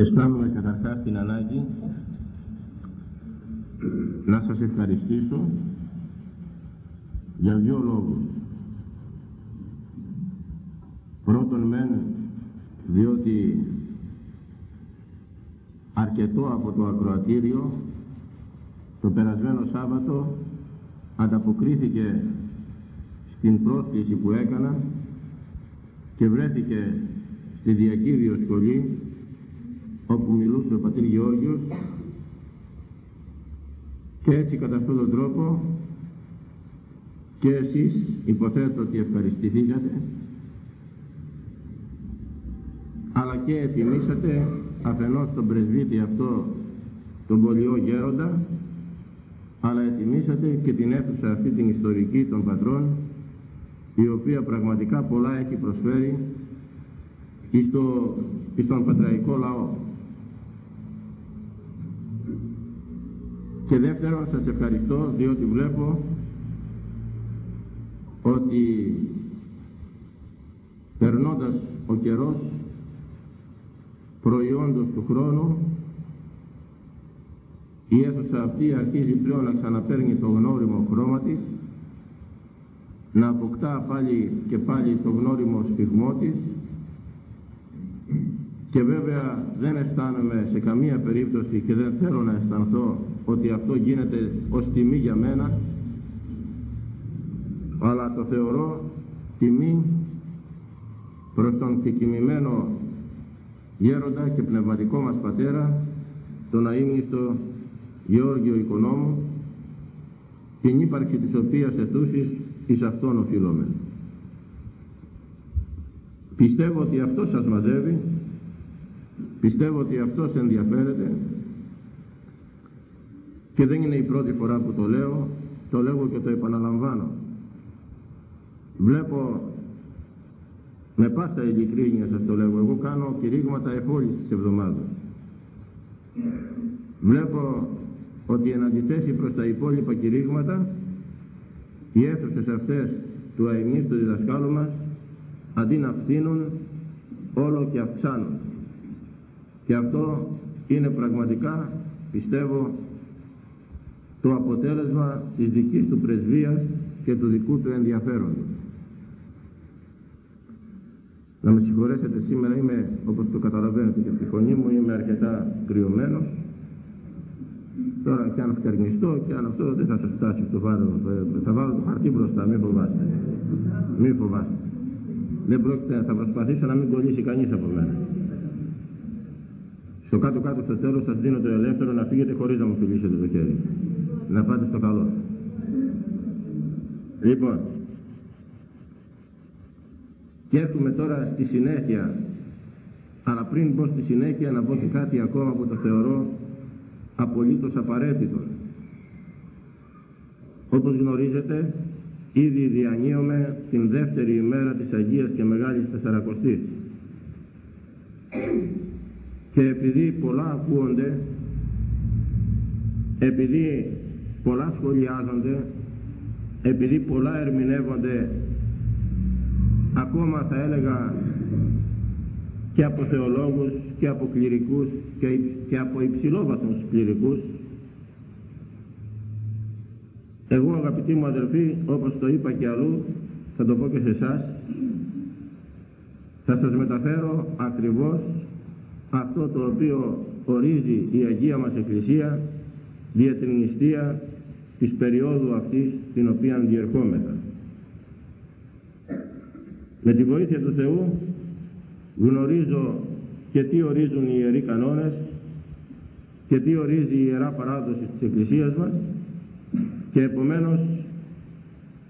Αισθάνομαι καταρχάς την ανάγκη να σας ευχαριστήσω για δύο λόγους. Πρώτον μεν διότι αρκετό από το ακροατήριο το περασμένο Σάββατο ανταποκρίθηκε στην πρόσκληση που έκανα και βρέθηκε στη Διακύριο Σχολή όπου μιλούσε ο πατήρ Γεώργιος και έτσι κατά αυτόν τον τρόπο και εσείς υποθέτω ότι ευχαριστηθήκατε αλλά και ετοιμήσατε αφενός τον πρεσβύτη αυτό τον πολιό γέροντα αλλά ετοιμήσατε και την αίθουσα αυτή την ιστορική των πατρών η οποία πραγματικά πολλά έχει προσφέρει στο, στον πατραϊκό λαό. Και δεύτερον σας ευχαριστώ διότι βλέπω ότι περνώντας ο καιρός προϊόντος του χρόνου η αίθουσα αυτή αρχίζει πλέον να ξαναπαίρνει το γνώριμο χρώμα της να αποκτά πάλι και πάλι το γνώριμο σφιγμό της και βέβαια δεν αισθάνομαι σε καμία περίπτωση και δεν θέλω να αισθανθώ ότι αυτό γίνεται ως τιμή για μένα αλλά το θεωρώ τιμή προς τον θεκημημένο γέροντα και πνευματικό μας πατέρα τον αείμνηστο Γεώργιο Οικονόμου την ύπαρξη της οποίας ετούσης εις αυτόν οφείλομαι. Πιστεύω ότι αυτό σας μαζεύει, πιστεύω ότι αυτός ενδιαφέρεται και δεν είναι η πρώτη φορά που το λέω, το λέω και το επαναλαμβάνω. Βλέπω με πάσα ειλικρίνεια σας το λέω, εγώ κάνω κηρύγματα εφόλης της εβδομάδας. Βλέπω ότι εν αντιθέσει προς τα υπόλοιπα κηρύγματα οι αίθουσες αυτές του του διδασκάλου μας αντί να φθήνουν όλο και αυξάνουν και αυτό είναι πραγματικά πιστεύω το αποτέλεσμα της δικής του πρεσβείας και του δικού του ενδιαφέροντος. Να με συγχωρέσετε σήμερα είμαι όπως το καταλαβαίνετε και από τη φωνή μου είμαι αρκετά κρυωμένος Τώρα και αν φτερνιστώ και αν αυτό δεν θα σας φτάσει στο βάρο. Θα βάλω το χαρτί μπροστά, μην φοβάστε. Μην φοβάστε. Δεν πρόκειται, θα προσπαθήσω να μην κολλήσει κανείς από μένα. Στο κάτω-κάτω στο τέλος σας δίνω το ελεύθερο να φύγετε χωρίς να μου φιλήσετε το χέρι. Να πάτε στο καλό. Λοιπόν, και έρχομαι τώρα στη συνέχεια, αλλά πριν πω στη συνέχεια να πω και κάτι ακόμα που το θεωρώ απολύτως απαραίτητο. Όπως γνωρίζετε, ήδη διανύουμε την δεύτερη ημέρα της Αγίας και Μεγάλης Τεσσαρακοστής. Και επειδή πολλά ακούονται, επειδή πολλά σχολιάζονται, επειδή πολλά ερμηνεύονται, ακόμα θα έλεγα και από θεολόγους και από κληρικούς και, και από υψηλόβαθμους κληρικούς. Εγώ αγαπητοί μου αδερφοί όπως το είπα και αλλού θα το πω και σε εσάς θα σας μεταφέρω ακριβώς αυτό το οποίο ορίζει η Αγία μας Εκκλησία δια την νηστεία της περίοδου αυτής την οποία διερχόμεθα. Με τη βοήθεια του Θεού γνωρίζω και τι ορίζουν οι Ιεροί Κανόνες και τι ορίζει η Ιερά Παράδοση της Εκκλησίας μας και επομένως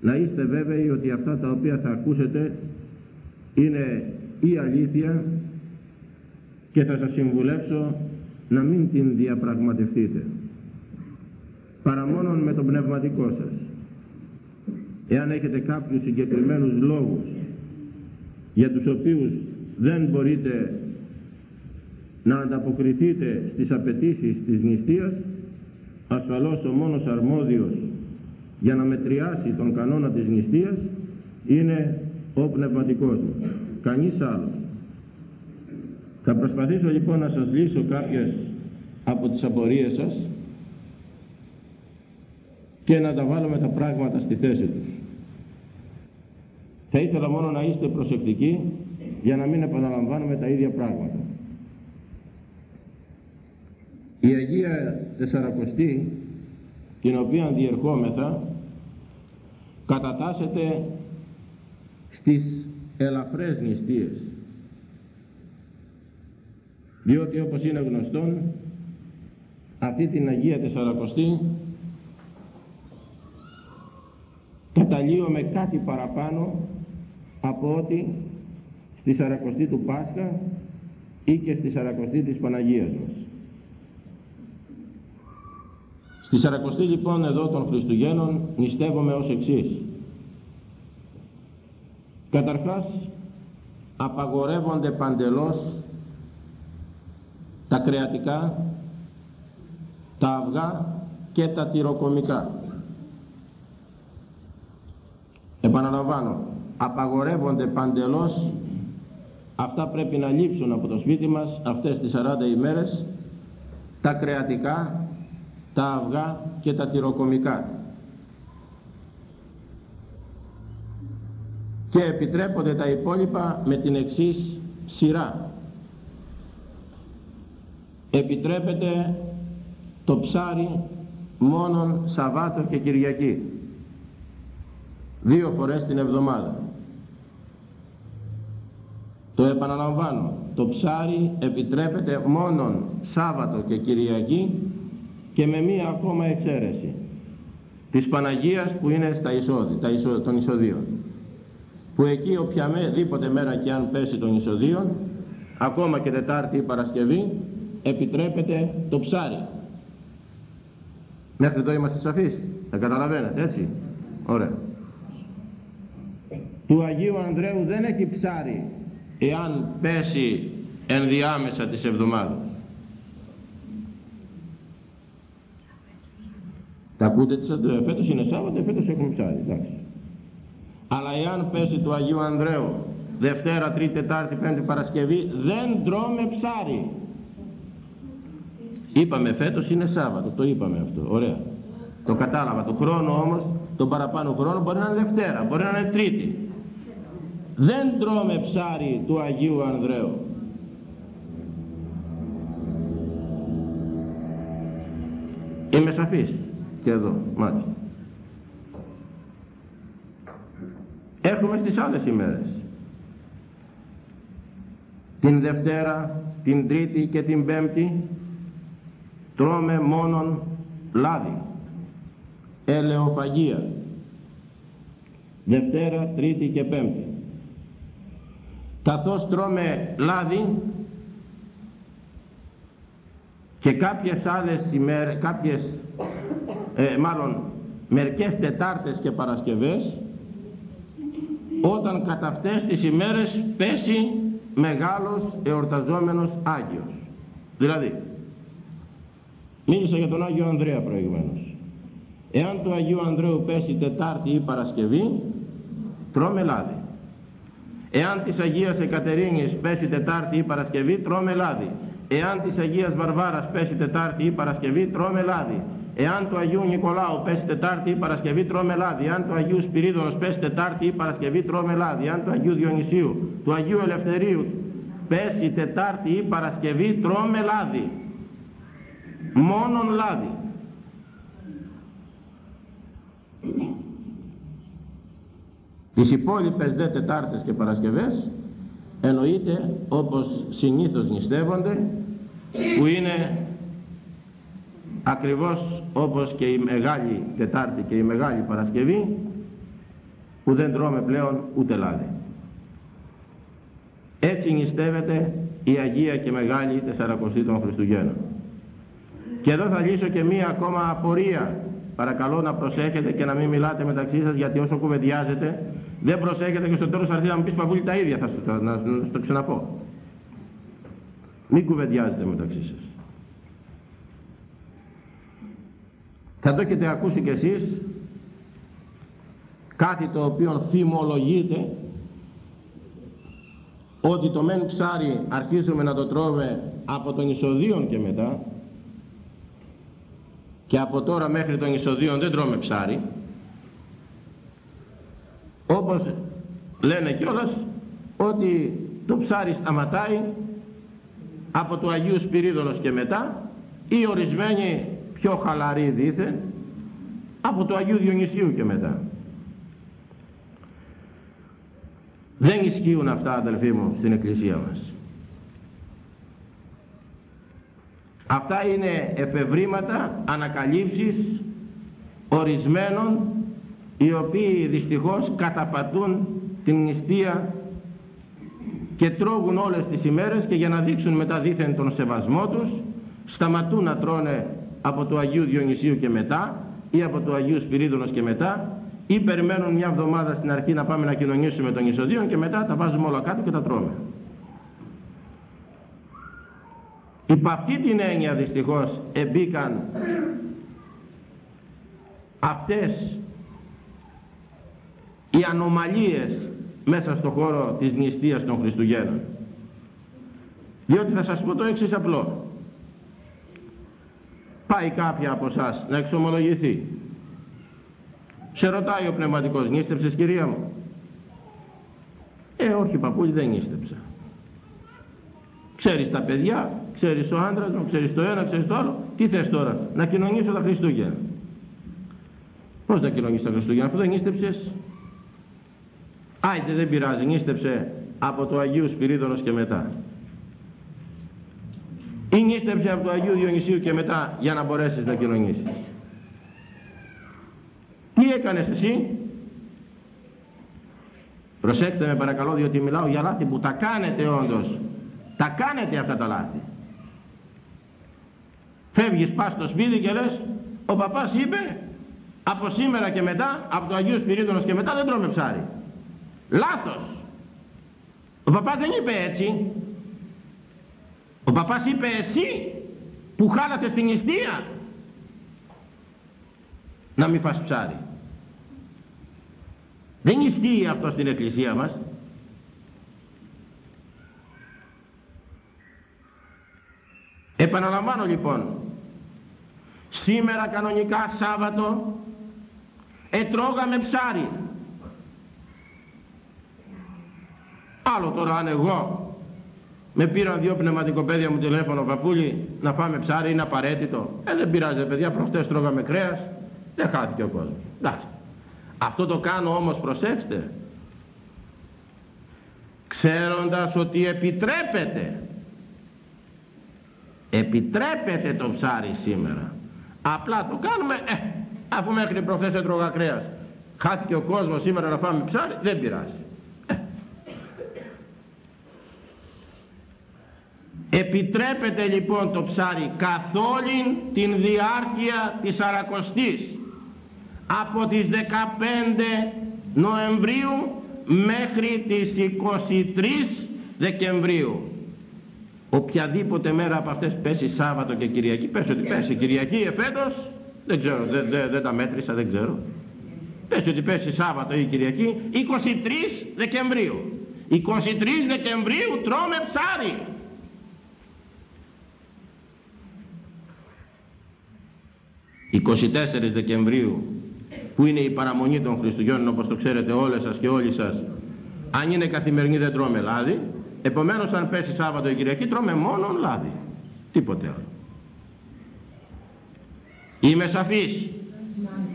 να είστε βέβαιοι ότι αυτά τα οποία θα ακούσετε είναι η αλήθεια και θα σας συμβουλεύσω να μην την διαπραγματευτείτε παρά μόνον με τον πνευματικό σας. Εάν έχετε κάποιους συγκεκριμένους λόγους για τους οποίους δεν μπορείτε να ανταποκριθείτε στις απαιτήσεις της νηστείας ασφαλώς ο μόνος αρμόδιος για να μετριάσει τον κανόνα της νηστείας είναι ο πνευματικός μας κανείς άλλος. Θα προσπαθήσω λοιπόν να σας λύσω κάποιες από τις απορίες σας και να τα βάλουμε τα πράγματα στη θέση τους. Θα ήθελα μόνο να είστε προσεκτικοί για να μην επαναλαμβάνουμε τα ίδια πράγματα. Η Αγία Τεσσαρακοστή την οποία διερχόμεθα κατατάσσεται στις ελαφρές νηστείες διότι όπως είναι γνωστόν αυτή την Αγία Τεσσαρακοστή καταλύουμε κάτι παραπάνω από ότι στη Σαρακοστή του Πάσχα ή και στη Σαρακοστή της Παναγίας μας. Στη Σαρακοστή λοιπόν εδώ των Χριστουγέννων νηστεύομαι ως εξής. Καταρχάς απαγορεύονται παντελώς τα κρεατικά, τα αυγά και τα τυροκομικά. Επαναλαμβάνω, απαγορεύονται παντελώς, αυτά πρέπει να λείψουν από το σπίτι μας αυτές τις 40 ημέρες, τα κρεατικά, τα αυγά και τα τυροκομικά. Και επιτρέπονται τα υπόλοιπα με την εξής σειρά. Επιτρέπεται το ψάρι μόνον Σαββάτο και Κυριακή. Δύο φορές την εβδομάδα. Το επαναλαμβάνω. Το ψάρι επιτρέπεται μόνον Σάββατο και Κυριακή και με μία ακόμα εξαίρεση της Παναγίας που είναι στα εισόδη, τα εισόδη, των εισοδίων που εκεί οποιαδήποτε μέρα και αν πέσει των εισοδίων ακόμα και Τετάρτη ή Παρασκευή επιτρέπεται το ψάρι μέχρι εδώ είμαστε σαφείς θα καταλαβαίνετε έτσι; Ωραία του Αγίου Ανδρέου δεν έχει ψάρι εάν πέσει ενδιάμεσα της εβδομάδας Τα ακούτε τις φέτος είναι Σάββατο, φέτος έχουμε ψάρι, εντάξει. Αλλά εάν πέσει του Αγίου Ανδρέου, Δευτέρα, Τρίτη, Τετάρτη, Πέμπτη, Παρασκευή, δεν τρώμε ψάρι. Είπαμε φέτος είναι Σάββατο, το είπαμε αυτό, ωραία. Το κατάλαβα, το χρόνο όμως, τον παραπάνω χρόνο μπορεί να είναι Δευτέρα, μπορεί να είναι Τρίτη. Δεν τρώμε ψάρι του Αγίου Ανδρέου. Είμαι σαφής και εδώ μάλιστα. Έχουμε στις άλλες ημέρες. Την Δευτέρα την Τρίτη και την Πέμπτη τρώμε μόνον λάδι ελαιοφαγία Δευτέρα, Τρίτη και Πέμπτη καθώς τρώμε λάδι και κάποιες άλλες ημέρες, κάποιες ε, μάλλον μερικές Τετάρτες και Παρασκευές όταν κατά αυτές τις ημέρες πέσει μεγάλος εορταζόμενος Άγιος. Δηλαδή, μίλησα για τον Άγιο Ανδρέα προηγουμένως. Εάν του Αγίου Ανδρέου πέσει Τετάρτη ή Παρασκευή, τρώμε λάδι. Εάν της Αγίας Εκατερίνης πέσει Τετάρτη ή Παρασκευή, τρώμε λάδι. Εάν της Αγίας Βαρβάρας πέσει Τετάρτη ή Παρασκευή, τρώμε λάδι. Εάν του Αγίου Νικολάου πέσει Τετάρτη ή Παρασκευή τρώμε λάδι, εάν του Αγίου Σπυρίδωνος πέσει Τετάρτη ή Παρασκευή τρώμε λάδι, εάν του Αγίου Διονυσίου, του Αγίου Ελευθερίου πέσει Τετάρτη ή Παρασκευή τρώμε λάδι. Μόνον λάδι. Τις υπόλοιπες δε Τετάρτες και Παρασκευές εννοείται όπως συνήθως νηστεύονται που είναι ακριβώς όπως και η Μεγάλη Τετάρτη και η Μεγάλη Παρασκευή που δεν τρώμε πλέον ούτε λάδι. Έτσι νηστεύεται η Αγία και Μεγάλη Τεσσαρακοστή των Χριστουγέννων. Και εδώ θα λύσω και μία ακόμα απορία. Παρακαλώ να προσέχετε και να μην μιλάτε μεταξύ σας γιατί όσο κουβεντιάζετε δεν προσέχετε και στο τέλος θα έρθει να μου πεις παππούλη τα ίδια θα σου να, να, να το ξαναπώ. Μην κουβεντιάζετε μεταξύ σας. Θα το έχετε ακούσει κι εσείς κάτι το οποίο φημολογείται ότι το μεν ψάρι αρχίζουμε να το τρώμε από τον εισοδίον και μετά και από τώρα μέχρι τον εισοδίον δεν τρώμε ψάρι όπως λένε κιόλας ότι το ψάρι σταματάει από το Αγίου Σπυρίδωνος και μετά ή ορισμένοι πιο χαλαροί δίθεν από το Αγίου Διονυσίου και μετά. Δεν ισχύουν αυτά αδελφοί μου στην Εκκλησία μας. Αυτά είναι εφευρήματα, ανακαλύψεις ορισμένων οι οποίοι δυστυχώς καταπατούν την νηστεία και τρώγουν όλες τις ημέρες και για να δείξουν μετά δίθεν τον σεβασμό τους σταματούν να τρώνε από το Αγίου Διονυσίου και μετά ή από το Αγίου Σπυρίδωνος και μετά ή περιμένουν μια εβδομάδα στην αρχή να πάμε να κοινωνήσουμε τον Ισοδίον και μετά τα βάζουμε όλα κάτω και τα τρώμε. Υπ' αυτή την έννοια δυστυχώς εμπήκαν αυτές οι ανομαλίες μέσα στο χώρο της νηστείας των Χριστουγέννων. Διότι θα σας πω το εξής απλό. Πάει κάποια από εσάς να εξομολογηθεί. Σε ρωτάει ο πνευματικός, νήστεψες κυρία μου; Ε, όχι παππούλη δεν νήστεψα. Ξέρεις τα παιδιά, ξέρεις ο άντρας μου, ξέρεις το ένα, ξέρεις το άλλο. Τι θες τώρα, να κοινωνήσω τα Χριστούγεννα; Πώς να κοινωνήσεις τα Χριστούγεννα, αφού δεν νήστεψες. Άιτε δεν πειράζει, νήστεψε από το Αγίου Σπυρίδωνος και μετά. Ή νήστεψε από το Αγίου Διονυσίου και μετά για να μπορέσεις να κοινωνήσεις. Τι έκανες εσύ; Προσέξτε με παρακαλώ διότι μιλάω για λάθη που τα κάνετε όντως. Τα κάνετε αυτά τα λάθη. Φεύγεις πας στο σπίτι και λες ο παπάς είπε από σήμερα και μετά από το Αγίου Σπυρίδωνος και μετά δεν τρώμε ψάρι. Λάθος. Ο παπάς δεν είπε έτσι. Ο παπάς είπε εσύ που χάλασες την νηστεία να μην φας ψάρι. Δεν ισχύει αυτό στην εκκλησία μας. Επαναλαμβάνω λοιπόν, σήμερα κανονικά Σάββατο ετρώγαμε ψάρι. Άλλο τώρα αν εγώ με πήραν δύο πνευματικοπαίδια μου τηλέφωνο παππούλι να φάμε ψάρι είναι απαραίτητο. Ε δεν πειράζει παιδιά προχτές τρώγαμε κρέας δεν χάθηκε ο κόσμος. Εντάξει. Αυτό το κάνω όμως προσέξτε. Ξέροντας ότι επιτρέπεται επιτρέπεται το ψάρι σήμερα. Απλά το κάνουμε ε, αφού μέχρι προχθές έτρωγα κρέας. Χάθηκε ο κόσμος σήμερα να φάμε ψάρι δεν πειράζει. Επιτρέπεται λοιπόν το ψάρι καθ' όλη την διάρκεια της Αρακοστής από τις 15 Νοεμβρίου μέχρι τις 23 Δεκεμβρίου. Οποιαδήποτε μέρα από αυτές πέσει Σάββατο και Κυριακή, πες ότι πέσει Κυριακή εφέτος, δεν ξέρω, δεν, δεν, δεν τα μέτρησα, δεν ξέρω. Πες ότι πέσει Σάββατο ή Κυριακή, 23 Δεκεμβρίου. 23 Δεκεμβρίου τρώμε ψάρι. 24 Δεκεμβρίου που είναι η παραμονή των Χριστουγέννων όπως το ξέρετε όλες σας και όλοι σας αν είναι καθημερινή δεν τρώμε λάδι. Επομένως αν πέσει Σάββατο ή Κυριακή τρώμε μόνο λάδι. Τίποτε άλλο. Είμαι σαφής.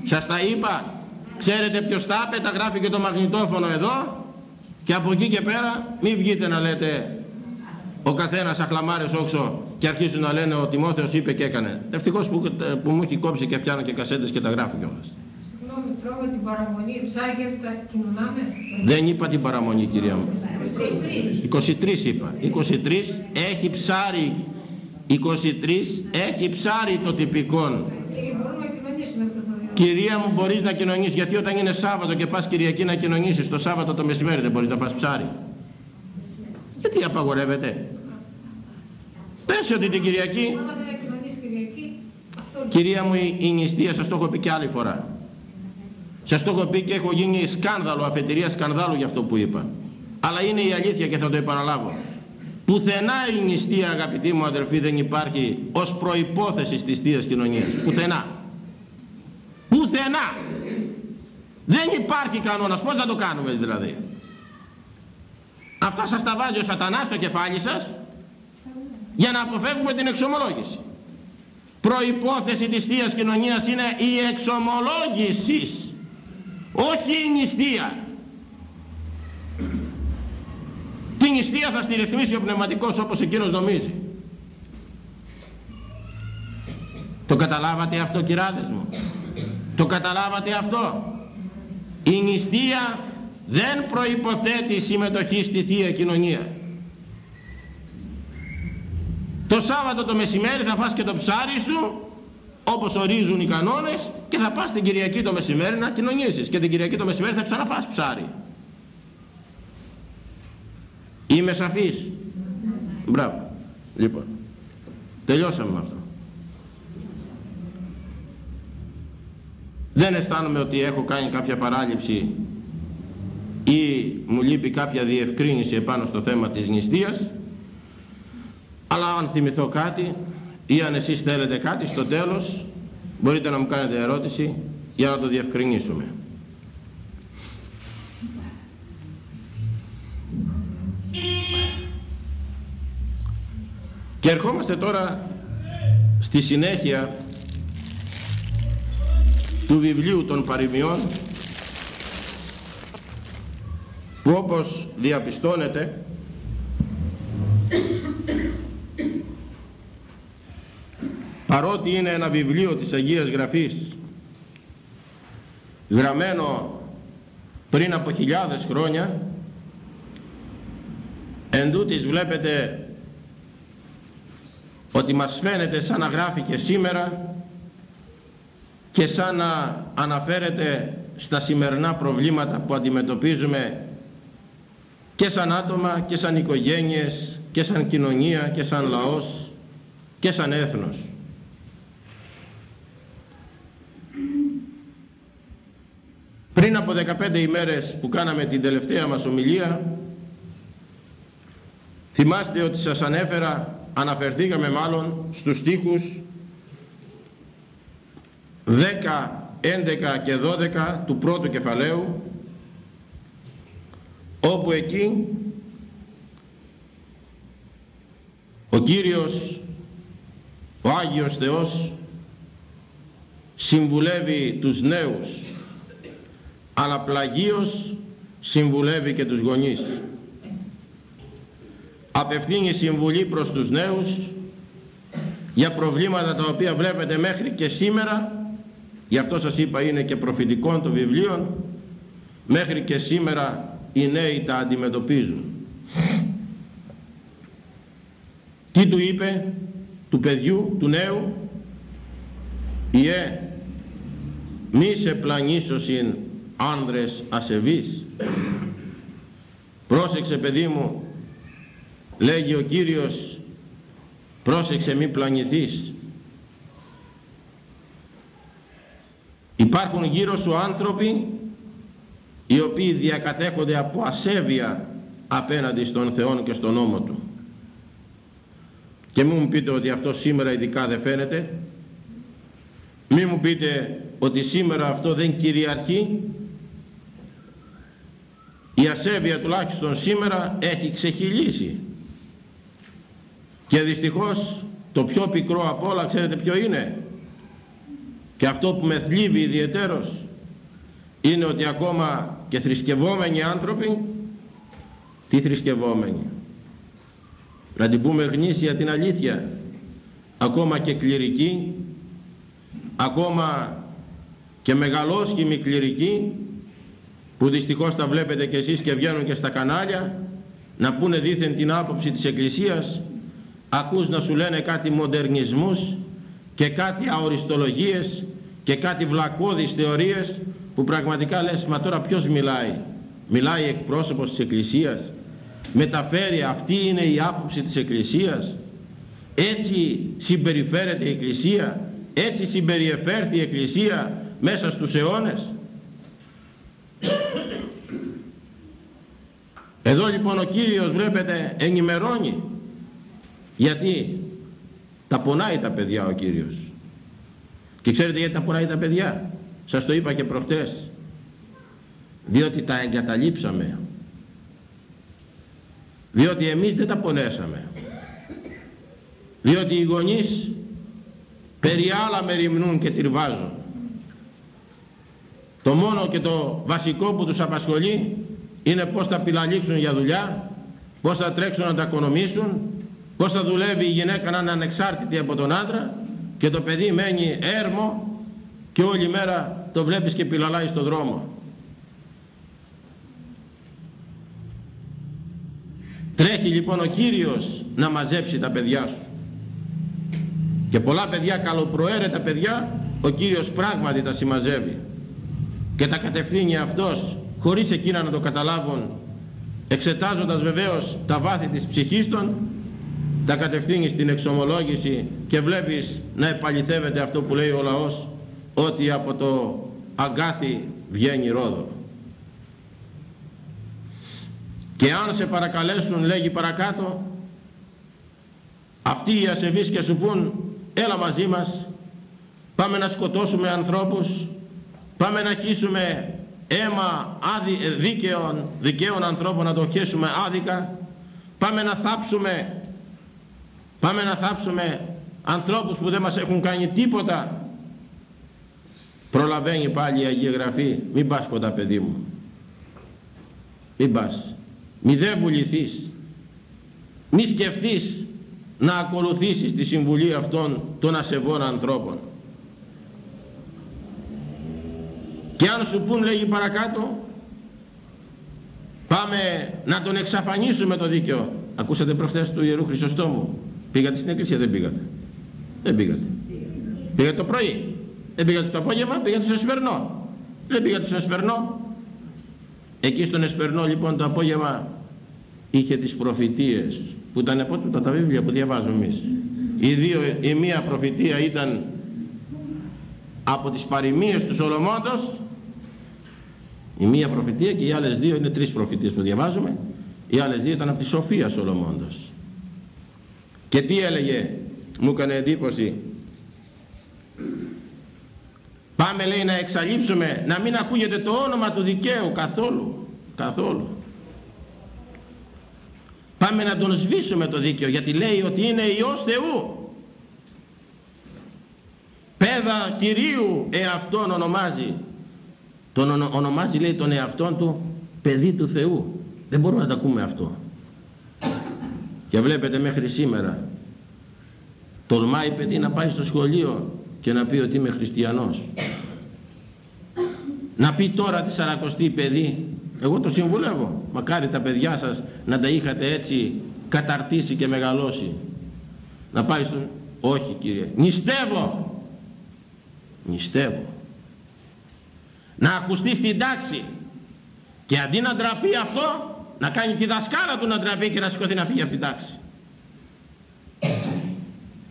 Σας τα είπα. Ξέρετε ποιος τα είπε τα γράφει και το μαγνητόφωνο εδώ. Και από εκεί και πέρα μην βγείτε να λέτε ο καθένας αχλαμάρες όξο και αρχίζουν να λένε ο Τιμόθεος είπε και έκανε. Ευτυχώς που, που μου έχει κόψει και πιάνω και κασέτες και τα γράφει κιόλας. Συγγνώμη, τρώμε την παραμονή, ψάρια τα κοινωνάμε; Δεν είπα την παραμονή κυρία μου. 23 είπα. 23 έχει ψάρι. 23 έχει ψάρι το τυπικό. Κυρία μου μπορείς να κοινωνήσεις γιατί όταν είναι Σάββατο και πας Κυριακή να κοινωνήσεις το Σάββατο το μεσημέρι δεν μπορείς να φας ψάρι. Γιατί απαγορεύεται; Πες ότι την Κυριακή. Κυρία μου η νηστεία σας το έχω πει και άλλη φορά. Σας το έχω πει και έχω γίνει σκάνδαλο, αφετηρία σκανδάλου για αυτό που είπα. αλλά είναι η αλήθεια και θα το επαναλάβω. Πουθενά η νηστεία αγαπητοί μου αδερφοί δεν υπάρχει ως προϋπόθεση της Θείας Κοινωνίας πουθενά. Πουθενά. Δεν υπάρχει κανόνας. Πως θα το κάνουμε δηλαδή. Αυτά σας τα βάζει ο σατανάς στο κεφάλι σας για να αποφεύγουμε την εξομολόγηση. Προϋπόθεση της Θείας Κοινωνίας είναι η εξομολόγηση. Όχι η νηστεία. Την νηστεία θα στη ρυθμίσει ο πνευματικός όπως εκείνος νομίζει. Το καταλάβατε αυτό κυράδες μου; Το καταλάβατε αυτό; Η νηστεία δεν προϋποθέτει συμμετοχή στη Θεία Κοινωνία το Σάββατο το μεσημέρι θα φας και το ψάρι σου όπως ορίζουν οι κανόνες και θα πας την Κυριακή το μεσημέρι να κοινωνήσεις και την Κυριακή το μεσημέρι θα ξαναφάς ψάρι. Είμαι σαφής; Μπράβο. Λοιπόν, τελειώσαμε με αυτό. Δεν αισθάνομαι ότι έχω κάνει κάποια παράληψη ή μου λείπει κάποια διευκρίνηση επάνω στο θέμα της νηστείας αλλά αν θυμηθώ κάτι ή αν εσείς θέλετε κάτι στο τέλος μπορείτε να μου κάνετε ερώτηση για να το διευκρινίσουμε. Και ερχόμαστε τώρα στη συνέχεια του βιβλίου των παροιμιών που όπως διαπιστώνετε παρότι είναι ένα βιβλίο της Αγίας Γραφής γραμμένο πριν από χιλιάδες χρόνια εν βλέπετε ότι μας φαίνεται σαν να γράφει και σήμερα και σαν να αναφέρεται στα σημερινά προβλήματα που αντιμετωπίζουμε και σαν άτομα και σαν οικογένειες και σαν κοινωνία και σαν λαός και σαν έθνος. Πριν από 15 ημέρες που κάναμε την τελευταία μας ομιλία θυμάστε ότι σας ανέφερα, αναφερθήκαμε μάλλον στους στίχους 10, 11 και 12 του πρώτου κεφαλαίου όπου εκεί ο Κύριος ο Άγιος Θεός συμβουλεύει τους νέους αλλά πλαγίως συμβουλεύει και τους γονείς. Απευθύνει συμβουλή προς τους νέους για προβλήματα τα οποία βλέπετε μέχρι και σήμερα. Γι' αυτό σας είπα είναι και προφητικών των βιβλίων. Μέχρι και σήμερα οι νέοι τα αντιμετωπίζουν. Τι του είπε του παιδιού, του νέου; «Ιε, μη σε πλανήσωσιν άνδρες ασεβείς». Πρόσεξε παιδί μου, λέγει ο Κύριος, πρόσεξε μη πλανηθείς. Υπάρχουν γύρω σου άνθρωποι οι οποίοι διακατέχονται από ασέβεια απέναντι στον Θεό και στον νόμο Του. Και μην μου πείτε ότι αυτό σήμερα ειδικά δεν φαίνεται. Μην μου πείτε ότι σήμερα αυτό δεν κυριαρχεί. Η ασέβεια τουλάχιστον σήμερα έχει ξεχυλήσει. Και δυστυχώς το πιο πικρό από όλα ξέρετε ποιο είναι; Και αυτό που με θλίβει ιδιαιτέρως είναι ότι ακόμα και θρησκευόμενοι άνθρωποι, τι θρησκευόμενοι, να την πούμε γνήσια την αλήθεια ακόμα και κληρικοί ακόμα και μεγαλόσχημοι κληρικοί που δυστυχώς τα βλέπετε και εσείς και βγαίνουν και στα κανάλια να πούνε δήθεν την άποψη της Εκκλησίας ακούς να σου λένε κάτι μοντερνισμούς και κάτι αοριστολογίες και κάτι βλακώδεις θεωρίες που πραγματικά λες μα τώρα ποιος μιλάει μιλάει εκπρόσωπος της Εκκλησίας μεταφέρει αυτή είναι η άποψη της Εκκλησίας έτσι συμπεριφέρεται η Εκκλησία έτσι συμπεριεφέρθη η Εκκλησία μέσα στους αιώνες Εδώ λοιπόν ο Κύριος βλέπετε ενημερώνει γιατί τα πονάει τα παιδιά ο Κύριος. Και ξέρετε γιατί τα πονάει τα παιδιά; Σας το είπα και προχτές. Διότι τα εγκαταλείψαμε. Διότι εμείς δεν τα πονέσαμε. Διότι οι γονείς περί άλλα μεριμνούν και τυρβάζουν. Το μόνο και το βασικό που τους απασχολεί είναι πώς θα πυλαλήξουν για δουλειά, πώς θα τρέξουν να τα οικονομήσουν, πώς θα δουλεύει η γυναίκα να είναι ανεξάρτητη από τον άντρα και το παιδί μένει έρμο και όλη μέρα το βλέπεις και πυλαλάει στον δρόμο. Τρέχει λοιπόν ο Κύριος να μαζέψει τα παιδιά σου. Και πολλά παιδιά, καλοπροαίρετα παιδιά, ο Κύριος πράγματι τα συμμαζεύει. Και τα κατευθύνει αυτός, χωρίς εκείνα να το καταλάβουν, εξετάζοντας βεβαίως τα βάθη της ψυχής των, τα κατευθύνει στην εξομολόγηση και βλέπεις να επαληθεύεται αυτό που λέει ο λαός, ότι από το αγκάθι βγαίνει ρόδο. Και αν σε παρακαλέσουν, λέγει παρακάτω, αυτοί οι ασεβείς και σου πούν, έλα μαζί μας, πάμε να σκοτώσουμε ανθρώπους, πάμε να χύσουμε αίμα άδι, δίκαιων, δικαίων ανθρώπων να το χέσουμε άδικα, πάμε να θάψουμε, πάμε να θάψουμε ανθρώπους που δεν μας έχουν κάνει τίποτα, προλαβαίνει πάλι η Αγία Γραφή, μην πας κοντά παιδί μου, μην πας, μη δεν βουληθείς, μη σκεφτείς να ακολουθήσεις τη συμβουλή αυτών των ασεβών ανθρώπων. Και αν σου πούν λέγει παρακάτω πάμε να τον εξαφανίσουμε το δίκαιο. Ακούσατε προχθές του Ιερού Χρυσοστόμου. Πήγατε στην εκκλησία δεν πήγατε. Δεν πήγατε. Πήγατε το πρωί. Δεν πήγατε το απόγευμα, πήγατε στο Εσπερνό. Δεν πήγατε στο Εσπερνό. Εκεί στον Εσπερνό λοιπόν το απόγευμα είχε τις προφητείες που ήταν από τα βιβλία που διαβάζουμε εμείς. Η, δύο, η μία προφητεία ήταν από τις παροιμίες του Σολομώντος η μία προφητεία και οι άλλες δύο είναι τρεις προφητείες που διαβάζουμε. Οι άλλες δύο ήταν από τη Σοφία Σολομώντος και τι έλεγε μου έκανε εντύπωση. Πάμε λέει να εξαλείψουμε να μην ακούγεται το όνομα του δικαίου καθόλου καθόλου. Πάμε να τον σβήσουμε το δίκαιο γιατί λέει ότι είναι Υιός Θεού. Πέδα Κυρίου εαυτόν ονομάζει τον ονομάζει λέει τον εαυτόν του παιδί του Θεού. Δεν μπορούμε να τα ακούμε αυτό. Και βλέπετε μέχρι σήμερα τολμάει παιδί να πάει στο σχολείο και να πει ότι είμαι χριστιανός. Να πει τώρα τη σαρακοστή παιδί εγώ το συμβουλεύω. Μακάρι τα παιδιά σας να τα είχατε έτσι καταρτήσει και μεγαλώσει να πάει στο όχι κύριε. Νηστεύω νηστεύω να ακουστεί στην τάξη. Και αντί να ντραπεί αυτό να κάνει τη δασκάλα του να ντραπεί και να σηκωθεί να φύγει από την τάξη.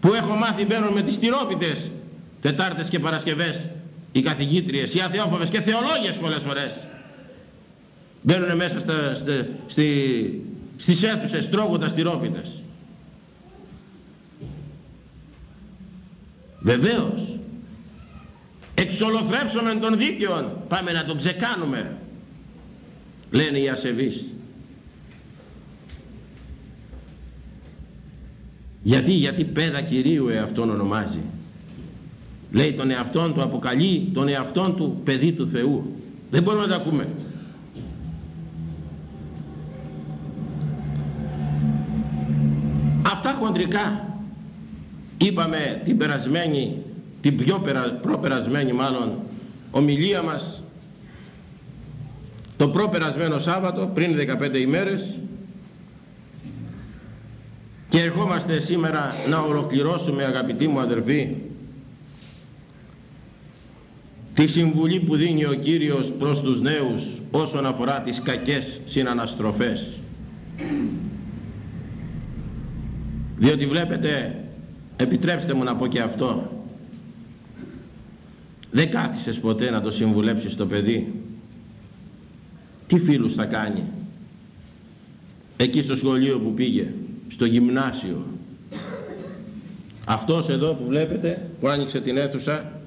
Που έχω μάθει μπαίνουν με τις τυρόπιτες Τετάρτες και Παρασκευές οι καθηγήτριες, οι αθεόφοβες και θεολόγες πολλές φορές. Μπαίνουν μέσα στα, στα, στη, στις αίθουσες τρώγοντας τυρόπιτες βεβαίως εξολοθρεύσουμε τον δίκαιον. Πάμε να τον ξεκάνουμε. Λένε οι ασεβείς. Γιατί γιατί πέδα Κυρίου εαυτόν ονομάζει. Λέει τον εαυτόν του αποκαλεί τον εαυτόν του παιδί του Θεού δεν μπορούμε να τα ακούμε. Αυτά χοντρικά. Είπαμε την περασμένη την πιο προπερασμένη μάλλον ομιλία μας το προπερασμένο Σάββατο πριν 15 ημέρες. Και ερχόμαστε σήμερα να ολοκληρώσουμε αγαπητοί μου αδερφοί τη συμβουλή που δίνει ο Κύριος προς τους νέους όσον αφορά τις κακές συναναστροφές. Διότι βλέπετε επιτρέψτε μου να πω και αυτό δεν κάθισες ποτέ να το συμβουλέψεις το παιδί; Τι φίλους θα κάνει; Εκεί στο σχολείο που πήγε, στο γυμνάσιο. Αυτός εδώ που βλέπετε, που άνοιξε την αίθουσα,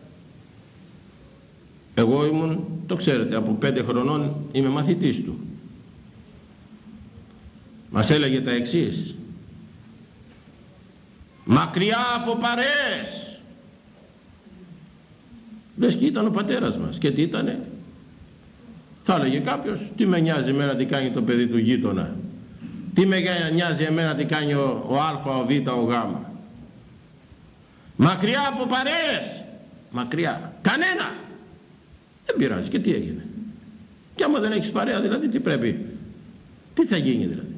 εγώ ήμουν, το ξέρετε, από πέντε χρονών είμαι μαθητής του. Μας έλεγε τα εξής. Μακριά από παρέες. Λες και ήταν ο πατέρας μας. Και τι ήτανε; Θα έλεγε κάποιος, τι με νοιάζει εμένα τι κάνει το παιδί του γείτονα; Τι με νοιάζει εμένα τι κάνει ο, ο Α, ο Β, ο Γ. Μακριά από παρέες. Μακριά. Κανένα. Δεν πειράζει. Και τι έγινε; Και άμα δεν έχεις παρέα δηλαδή τι πρέπει; Τι θα γίνει δηλαδή;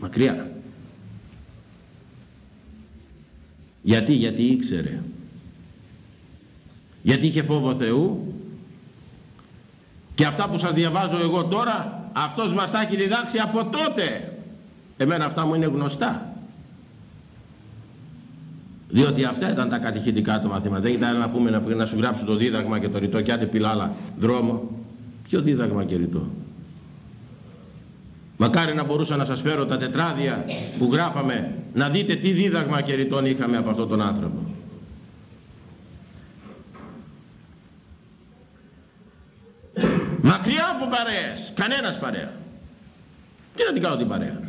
Μακριά. Γιατί, γιατί ήξερε; Γιατί είχε φόβο Θεού. Και αυτά που σας διαβάζω εγώ τώρα, αυτός μας τα έχει διδάξει από τότε. Εμένα αυτά μου είναι γνωστά. Διότι αυτά ήταν τα κατηχητικά του μαθήματα. Δεν ήταν να πούμε να, να σου γράψω το δίδαγμα και το ρητό και άντε πιλάλα δρόμο. Ποιο δίδαγμα και ρητό. Μακάρι να μπορούσα να σας φέρω τα τετράδια που γράφαμε να δείτε τι δίδαγμα και ρητών είχαμε από αυτόν τον άνθρωπο. Μακριά από παρέες. Κανένας παρέα. Τι να την κάνω την παρέα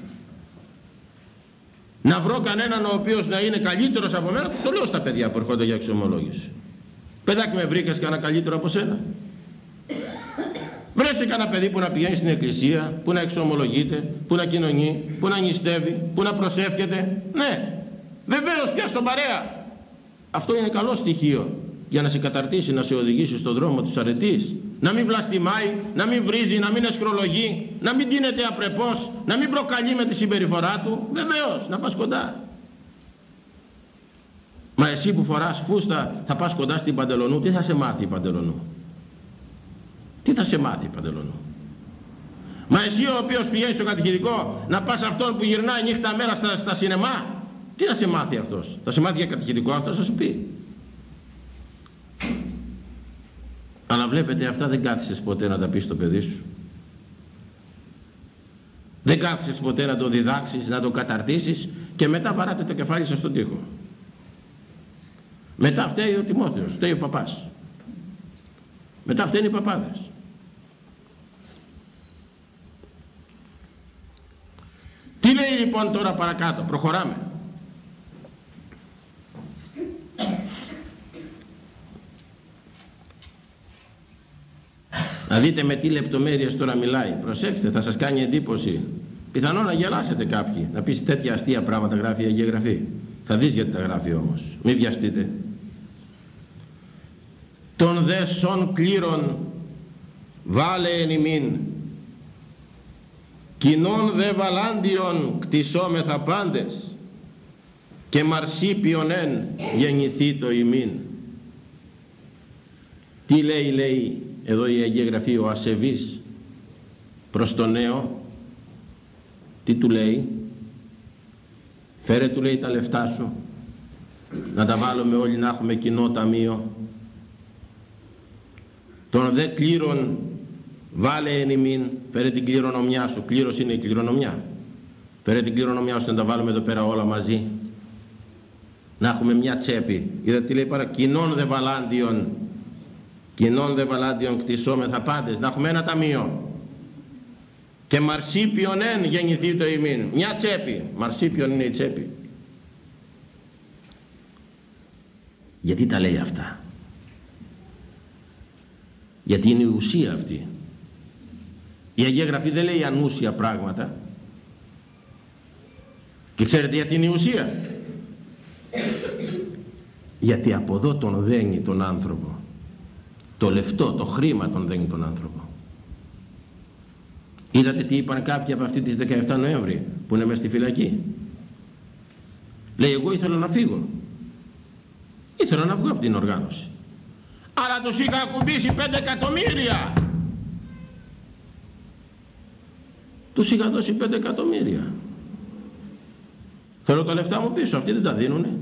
να βρω κανέναν ο οποίος να είναι καλύτερος από μένα, το λέω στα παιδιά που έρχονται για εξομολόγηση. Παιδάκι με βρήκες κανένα καλύτερο από σένα; Βρέσε κανένα παιδί που να πηγαίνει στην εκκλησία, που να εξομολογείται, που να κοινωνεί, που να νηστεύει, που να προσεύχεται. Ναι, βεβαίως πια στον παρέα. Αυτό είναι καλό στοιχείο για να σε καταρτήσει, να σε οδηγήσει στον δρόμο της αρετής να μην βλαστημάει, να μην βρίζει, να μην εσκρολογεί, να μην τίνεται απρεπώς, να μην προκαλεί με τη συμπεριφορά του, βεβαίως, να πας κοντά. Μα εσύ που φοράς φούστα θα πας κοντά στην Παντελονού, τι θα σε μάθει η Παντελονού; Τι θα σε μάθει η Παντελονού; Μα εσύ ο οποίος πηγαίνεις στο κατηχητικό να πας αυτόν που γυρνάει νύχτα μέρα στα, στα σινεμά, τι θα σε μάθει αυτός; Θα σε μάθει για κατηχητικό αυτός θα σου πει. Αλλά βλέπετε αυτά δεν κάθισες ποτέ να τα πεις στο παιδί σου. Δεν κάθισες ποτέ να το διδάξεις, να το καταρτήσεις και μετά βαράτε το κεφάλι σας στον τοίχο. Μετά φταίει ο Τιμόθεος, φταίει ο παπάς. Μετά φταίνει οι παπάδες. Τι λέει λοιπόν τώρα παρακάτω, προχωράμε. Να δείτε με τι λεπτομέρειες τώρα μιλάει. Προσέξτε, θα σας κάνει εντύπωση. Πιθανόν να γελάσετε κάποιοι, να πεις τέτοια αστεία πράγματα γράφει η Αγία Γραφή. Θα δεις γιατί τα γράφει όμως. Μην βιαστείτε. Τον δε σον κλήρων βάλε εν ημίν. Κοινών δε βαλάντιον κτισόμεθα πάντες και μαρσίπιον εν γεννηθεί το ημίν. Τι λέει λέει εδώ η Αγία Γραφή ο ασεβής προς το νέο τι του λέει; Φέρε του λέει τα λεφτά σου να τα βάλουμε όλοι να έχουμε κοινό ταμείο. Τον δε κλήρων βάλε εν ημίν φέρε την κληρονομιά σου κλήρος είναι η κληρονομιά. Φέρε την κληρονομιά σου να τα βάλουμε εδώ πέρα όλα μαζί. Να έχουμε μια τσέπη είδατε τι λέει παρά κοινών δε βαλάντιον κοινών δε βαλάντιον κτισόμεθα πάντες, να έχουμε ένα ταμείο. Και μαρσίπιον εν γεννηθεί το ημίν. Μια τσέπη. Μαρσίπιον είναι η τσέπη. Γιατί τα λέει αυτά; Γιατί είναι η ουσία αυτή. Η Αγία Γραφή δεν λέει ανούσια πράγματα. Και ξέρετε γιατί είναι η ουσία; Γιατί από εδώ τον δένει τον άνθρωπο. Το λεφτό, το χρήμα τον δένει τον άνθρωπο. Είδατε τι είπαν κάποιοι από αυτή τις 17 Νοέμβρη που είναι μέσα στη φυλακή; Λέει εγώ ήθελα να φύγω. Ήθελα να βγω από την οργάνωση. Αλλά τους είχα ακουμπήσει 5 εκατομμύρια. Τους είχα δώσει 5 εκατομμύρια. Θέλω τα λεφτά μου πίσω. Αυτοί δεν τα δίνουνε.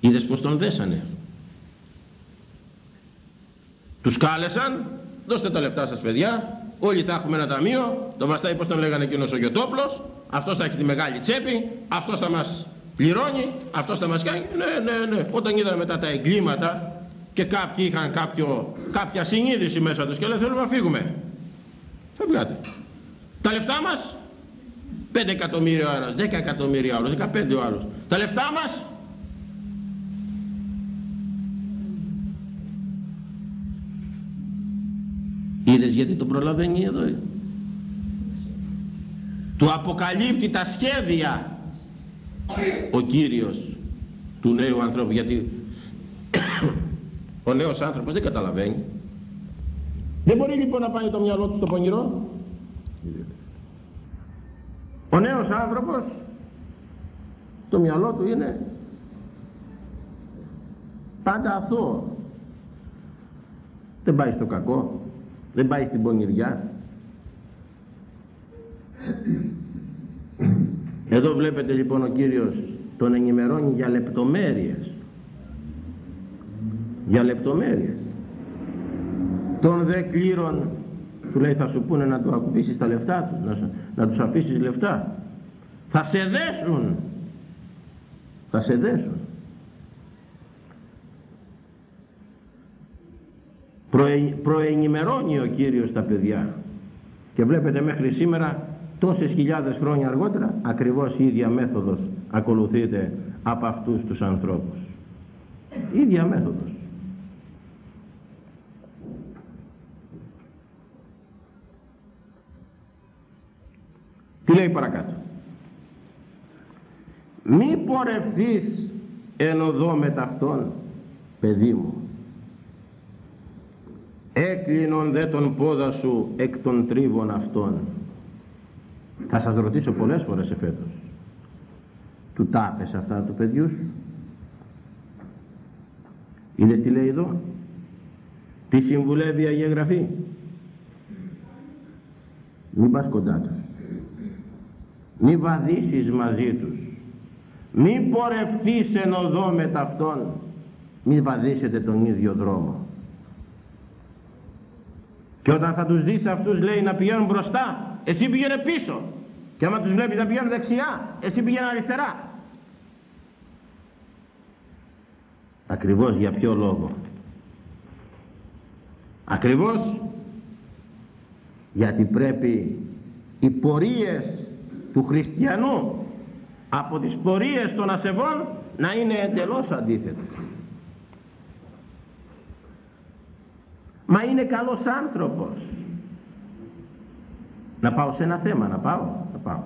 Είδες πως τον δέσανε. Τους κάλεσαν δώστε τα λεφτά σας παιδιά, όλοι θα έχουμε ένα ταμείο, το βαστάει πως τον λέγανε εκείνος ο Γιωτόπλος, αυτός θα έχει τη μεγάλη τσέπη, αυτός θα μας πληρώνει, αυτός θα μας κάνει, ναι, ναι, ναι. Όταν είδαν μετά τα εγκλήματα και κάποιοι είχαν κάποιο, κάποια συνείδηση μέσα τους και λένε θέλουμε να φύγουμε. Φεύγατε. Τα λεφτά μας, 5 εκατομμύρια ο ένας, 10 εκατομμύρια ο άλλος, 15 ο άλλος. Τα λεφτά μας, Είδες γιατί το προλαβαίνει εδώ; Του αποκαλύπτει τα σχέδια ο Κύριος του νέου ανθρώπου γιατί ο νέος άνθρωπος δεν καταλαβαίνει. Δεν μπορεί λοιπόν να πάει το μυαλό του στο πονηρό. Ο νέος άνθρωπος το μυαλό του είναι πάντα αυτό. Δεν πάει στο κακό δεν πάει στην πονηριά. Εδώ βλέπετε λοιπόν ο Κύριος τον ενημερώνει για λεπτομέρειες. Για λεπτομέρειες. Τον δε κλήρων του λέει θα σου πούνε να του ακουμπήσεις τα λεφτά τους να, να τους αφήσεις λεφτά. Θα σε δέσουν. Θα σε δέσουν προενημερώνει ο Κύριος τα παιδιά. Και βλέπετε μέχρι σήμερα τόσες χιλιάδες χρόνια αργότερα ακριβώς η ίδια μέθοδος ακολουθείται από αυτούς τους ανθρώπους. Η ίδια μέθοδος. Τι λέει παρακάτω. Μη πορευθείς εν οδό με ταυτόν παιδί μου έκλεινον δε τον πόδα σου εκ των τρίβων αυτών. Θα σας ρωτήσω πολλές φορές εφέτος. Του τάπες αυτά του παιδιού σου. Είδες τι λέει εδώ; Τι συμβουλεύει η Αγία Γραφή; Μην πας κοντά τους. Μη βαδίσεις μαζί τους. Μη πορευθείς εν οδό με ταυτόν μη βαδίσετε τον ίδιο δρόμο και όταν θα τους δεις αυτούς λέει να πηγαίνουν μπροστά, εσύ πήγαινε πίσω. Και άμα τους βλέπεις να πηγαίνουν δεξιά, εσύ πήγαινε αριστερά. Ακριβώς για ποιο λόγο. Ακριβώς γιατί πρέπει οι πορείες του χριστιανού από τις πορείες των ασεβών να είναι εντελώς αντίθετες. Μα είναι καλός άνθρωπος. Να πάω σε ένα θέμα, να πάω, να πάω.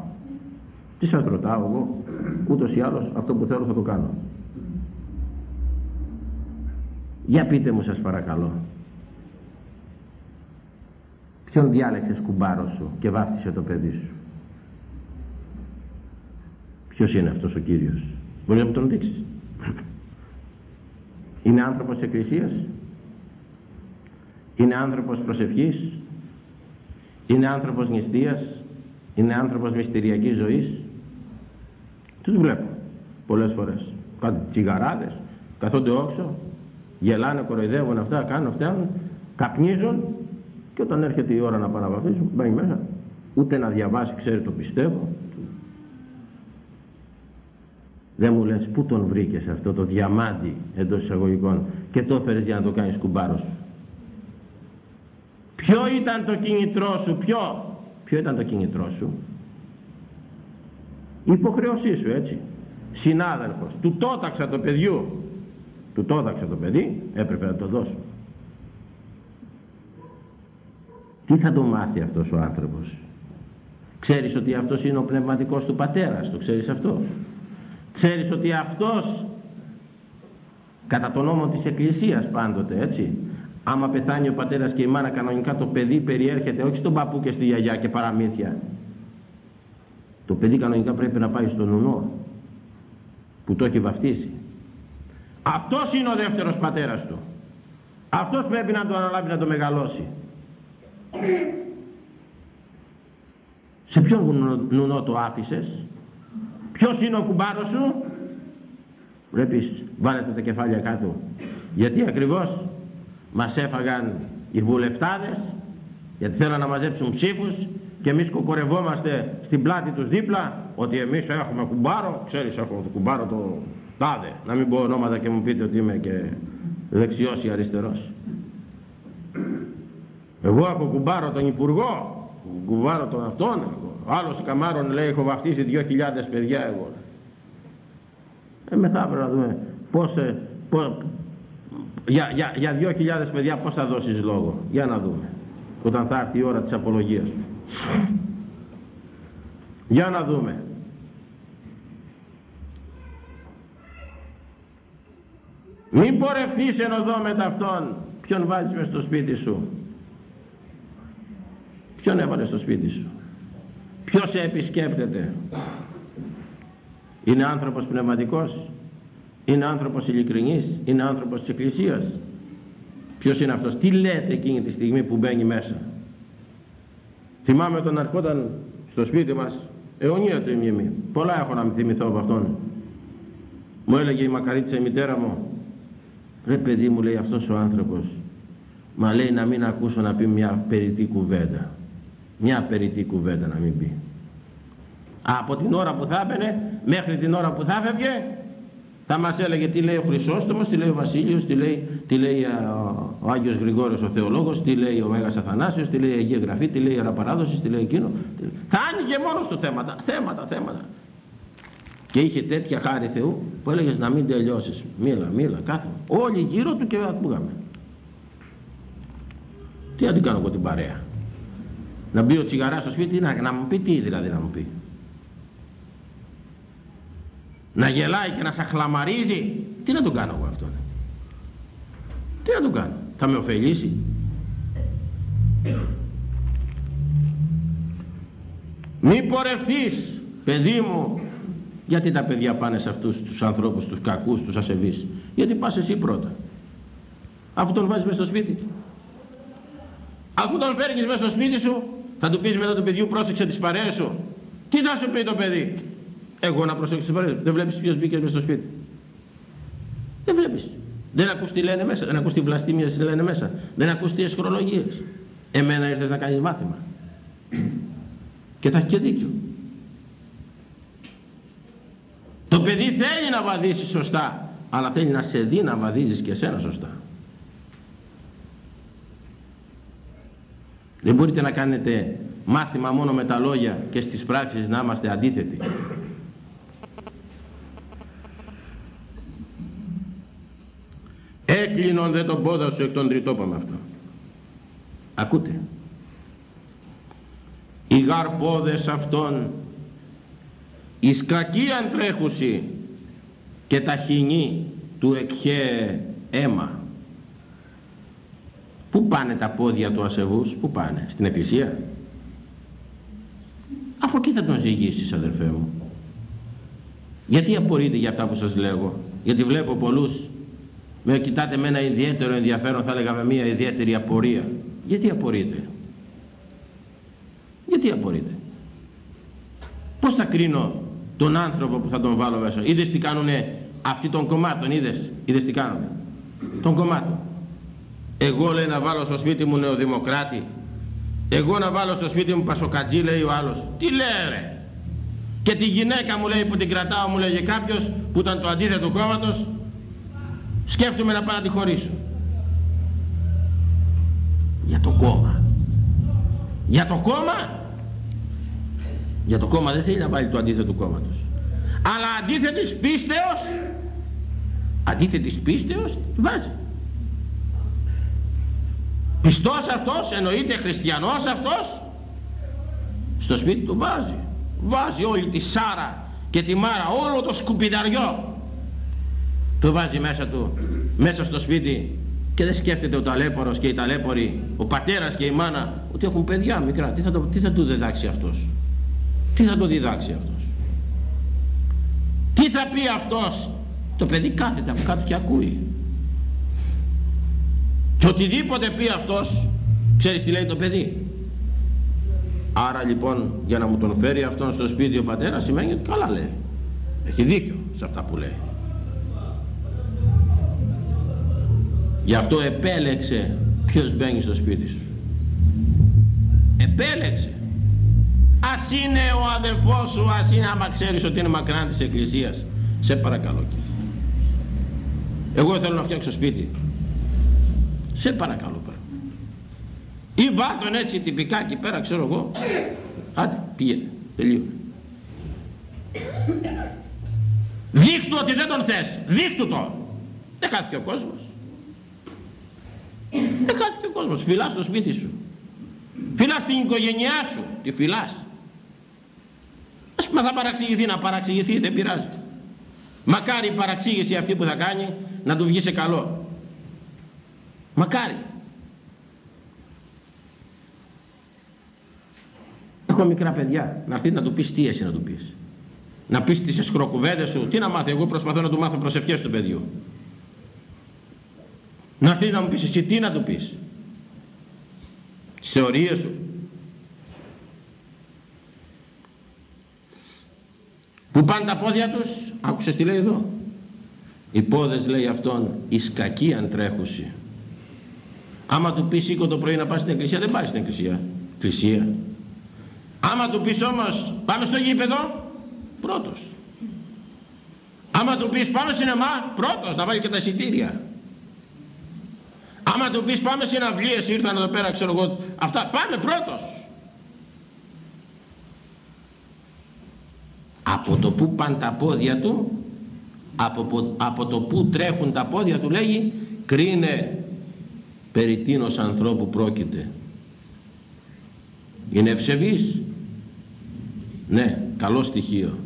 Τι σας ρωτάω εγώ, ούτως ή άλλως αυτό που θέλω θα το κάνω. Για πείτε μου σας παρακαλώ. Ποιον διάλεξες κουμπάρο σου και βάφτισε το παιδί σου; Ποιος είναι αυτός ο Κύριος; Μπορεί να μου τον δείξεις; Είναι άνθρωπος της Εκκλησίας; Είναι άνθρωπος προσευχής είναι άνθρωπος νηστείας είναι άνθρωπος μυστηριακής ζωής. Τους βλέπω πολλές φορές. Κάτι τσιγαράδες καθόνται όξο γελάνε, κοροϊδεύουν αυτά, κάνουν αυτά καπνίζουν και όταν έρχεται η ώρα να πάνε να βαφτίσουν μπαίνει μέσα. Ούτε να διαβάσει ξέρει το πιστεύω. Δεν μου λες πού τον βρήκες αυτό το διαμάντι εντός εισαγωγικών και το έφερες για να το κάνεις κουμπάρος σου Ποιο ήταν το κινητρό σου, ποιο, ποιο ήταν το κινητρό σου; Η υποχρέωσή σου έτσι. Συνάδελφος, του τόταξα το παιδιού, του τόταξα το παιδί, έπρεπε να το δώσω. Τι θα το μάθει αυτός ο άνθρωπος; Ξέρεις ότι αυτός είναι ο πνευματικός του πατέρας, το ξέρεις αυτό; Ξέρεις ότι αυτός κατά τον νόμο της Εκκλησίας πάντοτε έτσι άμα πεθάνει ο πατέρας και η μάνα κανονικά το παιδί περιέρχεται όχι στον παππού και στη γιαγιά και παραμύθια. Το παιδί κανονικά πρέπει να πάει στον ουνό που το έχει βαφτίσει. Αυτός είναι ο δεύτερος πατέρας του. Αυτός πρέπει να το αναλάβει να το μεγαλώσει. Σε ποιον νουνό το άφησες ποιος είναι ο κουμπάρος σου; Βλέπεις βάλετε τα κεφάλια κάτω. Γιατί ακριβώς; Μας έφαγαν οι βουλευτάδες γιατί θέλουν να μαζέψουν ψήφους και εμείς κοκορευόμαστε στην πλάτη τους δίπλα ότι εμείς έχουμε κουμπάρο, ξέρεις έχω το κουμπάρο το τάδε, να μην πω ονόματα και μου πείτε ότι είμαι και δεξιός ή αριστερός. Εγώ έχω κουμπάρο τον Υπουργό, κουμπάρο τον αυτόν, ο άλλος Καμάρων λέει έχω βαφτίσει 2.000 παιδιά εγώ. Ε, μεθαύριο να δούμε πώς, ε, πώς, για, για, για 2.000 παιδιά πώς θα δώσεις λόγο; Για να δούμε. Όταν θα έρθει η ώρα της απολογίας. Για να δούμε. Μην πορευθείς εν οδό με ταυτόν. Ποιον βάζεις μες στο σπίτι σου; Ποιον έβαλες στο σπίτι σου; Ποιος σε επισκέπτεται; Είναι άνθρωπος πνευματικός; Είναι άνθρωπος ειλικρινής. Είναι άνθρωπος της Εκκλησίας. Ποιος είναι αυτός; Τι λέτε εκείνη τη στιγμή που μπαίνει μέσα; Θυμάμαι όταν αρχόταν στο σπίτι μας αιωνία του ημιμή. Πολλά έχω να μην θυμηθώ από αυτόν. Μου έλεγε η μακαρίτσα η μητέρα μου ρε παιδί μου λέει αυτός ο άνθρωπος μα λέει να μην ακούσω να πει μια περιττή κουβέντα μια περιττή κουβέντα να μην πει από την ώρα που θα έπαινε μέχρι την ώρα που θα έφευγε θα μας έλεγε τι λέει ο Χρυσόστομος, τι λέει ο Βασίλειος, τι λέει, τι λέει ο Άγιος Γρηγόριος ο Θεολόγος, τι λέει ο Μέγας Αθανάσιος, τι λέει η Αγία Γραφή, τι λέει η Αραπαράδοση, τι λέει εκείνο. Θα άνοιγε μόνος στο θέματα, θέματα, θέματα. Και είχε τέτοια χάρη Θεού που έλεγες να μην τελειώσεις. Μίλα, μίλα, κάθε. Όλοι γύρω του και ακούγαμε. Τι να την κάνω εγώ την παρέα; Να μπει ο τσιγαράς στο σπίτι, να, να μου πει τι δηλαδή να μου πει να γελάει και να σαχλαμαρίζει τι να τον κάνω εγώ αυτόν; Τι να τον κάνω; Θα με ωφελήσει. Μη πορευθείς παιδί μου. Γιατί τα παιδιά πάνε σε αυτούς τους ανθρώπους τους κακούς, τους ασεβείς; Γιατί πας εσύ πρώτα. Αφού τον βάζεις μέσα στο σπίτι. Αφού τον φέρνεις μέσα στο σπίτι σου θα του πεις μετά του παιδιού πρόσεξε τις παρέες σου. Τι θα σου πει το παιδί; Εγώ να προσέξω τις Δεν βλέπεις ποιος μπήκε μέσα στο σπίτι. Δεν βλέπεις. Δεν ακούς τι λένε μέσα. Δεν ακούς τι βλαστήμιες λένε μέσα. Δεν ακούς τις εσχρολογίες. Εμένα ήρθες να κάνεις μάθημα. Και θα έχει και δίκιο. Το παιδί θέλει να βαδίσει σωστά, αλλά θέλει να σε δει να βαδίζεις και εσένα σωστά. Δεν μπορείτε να κάνετε μάθημα μόνο με τα λόγια και στις πράξεις να είμαστε αντίθετοι. Έκλεινον δε τον πόδα σου εκ των τριτόπων αυτό ακούτε οι γαρπόδες αυτών εις κακίαν τρέχουσι και τα χινή του εκχέ αίμα Πού πάνε τα πόδια του ασεβούς, πού πάνε, στην εκκλησία; Από εκεί θα τον ζυγίσεις αδερφέ μου. Γιατί απορείτε για αυτά που σας λέγω; Γιατί βλέπω πολλούς με κοιτάτε με ένα ιδιαίτερο ενδιαφέρον θα έλεγα με μια ιδιαίτερη απορία. Γιατί απορείτε; Γιατί απορείτε; Πως θα κρίνω τον άνθρωπο που θα τον βάλω μέσα; Είδες τι κάνουνε αυτοί των κομμάτων είδες, είδες τι κάνουνε; Των κομμάτων. Εγώ λέει να βάλω στο σπίτι μου νεοδημοκράτη. Εγώ να βάλω στο σπίτι μου πασοκατζή λέει ο άλλος. Τι λέει ρε; Και τη γυναίκα μου λέει που την κρατάω μου λέγε κάποιος που ήταν το αντίθετο κόμματος σκέφτομαι να πάω να τη χωρίσω. Για το κόμμα. Για το κόμμα; Για το κόμμα δεν θέλει να βάλει το αντίθετο κόμματος. Αλλά αντίθετης πίστεως αντίθετης πίστεως βάζει. πιστός αυτός εννοείται χριστιανός αυτός στο σπίτι του βάζει. βάζει όλη τη σάρα και τη μάρα όλο το σκουπιδαριό το βάζει μέσα του μέσα στο σπίτι και δεν σκέφτεται ο ταλέπορος και η ταλέπορη ο πατέρας και η μάνα ότι έχουν παιδιά μικρά. Τι θα, το, τι θα του διδάξει αυτός; Τι θα το διδάξει αυτός; Τι θα πει αυτός; Το παιδί κάθεται από κάτω και ακούει. Και οτιδήποτε πει αυτός ξέρεις τι λέει το παιδί; Άρα λοιπόν για να μου τον φέρει αυτόν στο σπίτι ο πατέρας σημαίνει ότι καλά λέει. Έχει δίκιο σε αυτά που λέει Γι' αυτό επέλεξε ποιος μπαίνει στο σπίτι σου. Επέλεξε. Ας είναι ο αδελφός σου ας είναι άμα ξέρεις ότι είναι μακράν της εκκλησίας. Σε παρακαλώ κύριε. Εγώ θέλω να φτιάξω σπίτι. Σε παρακαλώ πάρα ή βάλ έτσι τυπικά εκεί πέρα ξέρω εγώ. Άντε πήγαινε. Τελείω δείχτου ότι δεν τον θες. Δείχτου το δεν χάθηκε ο κόσμος δεν χάθηκε ο κόσμος. Φυλάς το σπίτι σου. Φυλάς την οικογένειά σου. Τη φυλάς. Ας πούμε θα παραξηγηθεί να παραξηγηθεί δεν πειράζει. Μακάρι η παραξήγηση αυτή που θα κάνει να του βγει σε καλό. Μακάρι. Έχω μικρά παιδιά. Να έρθει να του πεις τι εσύ να του πεις. Να πεις τις εσκροκουβέντες σου. Τι να μάθει εγώ προσπαθώ να του μάθω προσευχές του παιδιού να έρθει να μου πεις εσύ τι να του πεις; Τις θεωρίες σου. Που πάνε τα πόδια τους; Άκουσες τι λέει εδώ; Οι πόδες λέει αυτόν εις κακίαν τρέχουσι. Άμα του πεις σήκω το πρωί να πας στην εκκλησία δεν πάει στην εκκλησία. Εκκλησία. Άμα του πεις όμως πάμε στο γήπεδο; Πρώτος. Άμα του πεις πάμε σινεμά; Πρώτος να βάλει και τα εισιτήρια άμα του πεις πάμε συναυλίες ήρθαν εδώ πέρα ξέρω εγώ αυτά πάμε πρώτος. Από το που πάνε τα πόδια του από, από το που τρέχουν τα πόδια του λέγει κρίνε περί τίνος ανθρώπου πρόκειται είναι ευσεβής. Ναι καλό στοιχείο.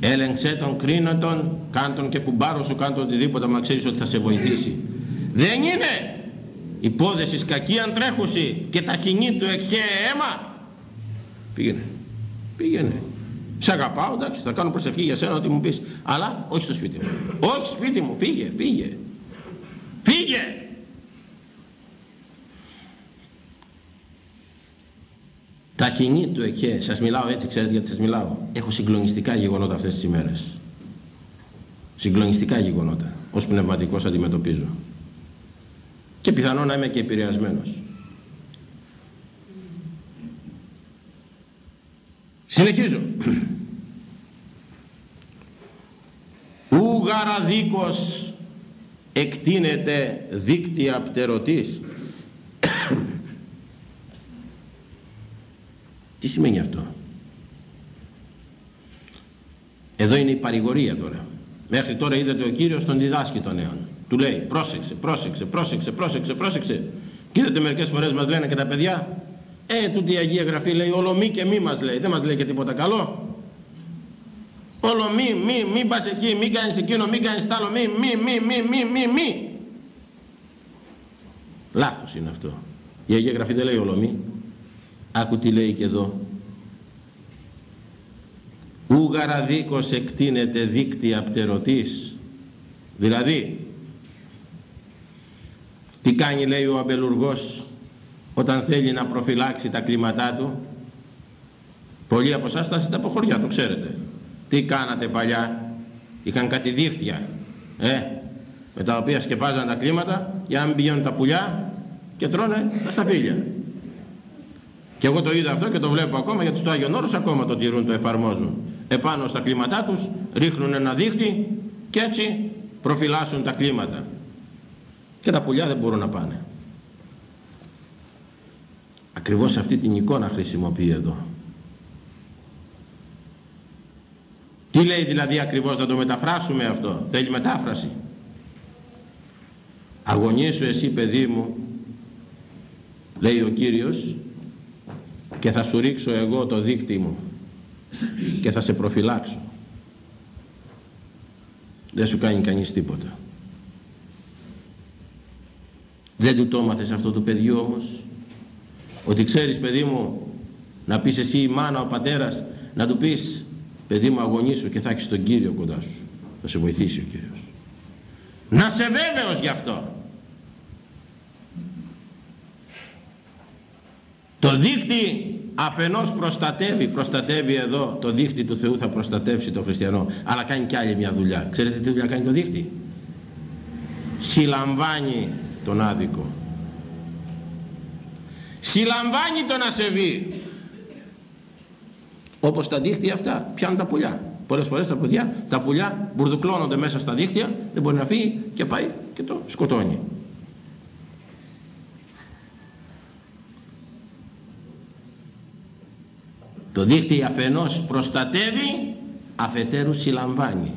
Έλεγξε τον κρίνω τον κάν τον και κουμπάρο σου κάν τον οτιδήποτε μα ξέρεις ότι θα σε βοηθήσει δεν είναι η πόδεση κακή αν τρέχουση και τα χινή του εκχέ αίμα πήγαινε πήγαινε σε αγαπάω, εντάξει, θα κάνω προσευχή για σένα ότι μου πεις. Αλλά όχι στο σπίτι μου. όχι σπίτι μου, φύγε, φύγε. Φύγε. Τα χινή του εχέ, σας μιλάω έτσι, ξέρετε γιατί σας μιλάω. Έχω συγκλονιστικά γεγονότα αυτές τις ημέρες. Συγκλονιστικά γεγονότα. Ως πνευματικός αντιμετωπίζω. Και πιθανόν να είμαι και επηρεασμένος. Συνεχίζω. Ου γαραδίκος εκτείνεται δίκτυα πτερωτής. Τι σημαίνει αυτό; Εδώ είναι η παρηγορία τώρα. Μέχρι τώρα είδατε ο Κύριος τον διδάσκει τον νέον. Του λέει πρόσεξε, πρόσεξε, πρόσεξε, πρόσεξε, πρόσεξε. Και είδατε μερικές φορές μας λένε και τα παιδιά ε, τούτη η Αγία Γραφή λέει όλο μη και μη μας λέει. Δεν μας λέει και τίποτα καλό. Όλο μη, μη, μη πας εκεί, μη κάνεις εκείνο, μη κάνεις τ' άλλο, μη, μη, μη, μη, μη, μη, μη. Λάθος είναι αυτό. Η Αγία Γραφή δεν λέει όλο μη. Άκου τι λέει και εδώ. Ου γαραδίκος εκτείνεται δίκτυα πτερωτής. Δηλαδή, τι κάνει λέει ο αμπελουργός όταν θέλει να προφυλάξει τα κλίματά του; Πολλοί από εσάς θα από χωριά το ξέρετε. Τι κάνατε παλιά; Είχαν κάτι δίχτυα ε, με τα οποία σκεπάζαν τα κλίματα για να μην πηγαίνουν τα πουλιά και τρώνε τα σταφύλια. Και εγώ το είδα αυτό και το βλέπω ακόμα γιατί στο Άγιον Όρος ακόμα το τηρούν, το εφαρμόζουν. Επάνω στα κλίματά τους ρίχνουν ένα δίχτυ και έτσι προφυλάσσουν τα κλίματα και τα πουλιά δεν μπορούν να πάνε Ακριβώς αυτή την εικόνα χρησιμοποιεί εδώ. Τι λέει δηλαδή ακριβώς να το μεταφράσουμε αυτό; Θέλει μετάφραση. Αγωνίσου εσύ παιδί μου λέει ο Κύριος και θα σου ρίξω εγώ το δίκτυ μου και θα σε προφυλάξω. Δεν σου κάνει κανείς τίποτα. Δεν του το έμαθες αυτό το παιδί όμως. Ότι ξέρεις παιδί μου να πεις εσύ η μάνα ο πατέρας να του πεις παιδί μου αγωνίσου και θα έχεις τον Κύριο κοντά σου θα σε βοηθήσει ο Κύριος. Να σε βέβαιος γι' αυτό. Το δίκτυ αφενός προστατεύει προστατεύει εδώ το δίκτυ του Θεού θα προστατεύσει τον χριστιανό αλλά κάνει κι άλλη μια δουλειά. Ξέρετε τι δουλειά κάνει το δίκτυ συλλαμβάνει τον άδικο. Συλλαμβάνει τον ασεβή. Όπως τα δίχτυα αυτά πιάνουν τα πουλιά. Πολλές φορές τα πουλιά, τα πουλιά μπουρδουκλώνονται μέσα στα δίχτυα δεν μπορεί να φύγει και πάει και το σκοτώνει. Το δίχτυ αφενός προστατεύει αφετέρου συλλαμβάνει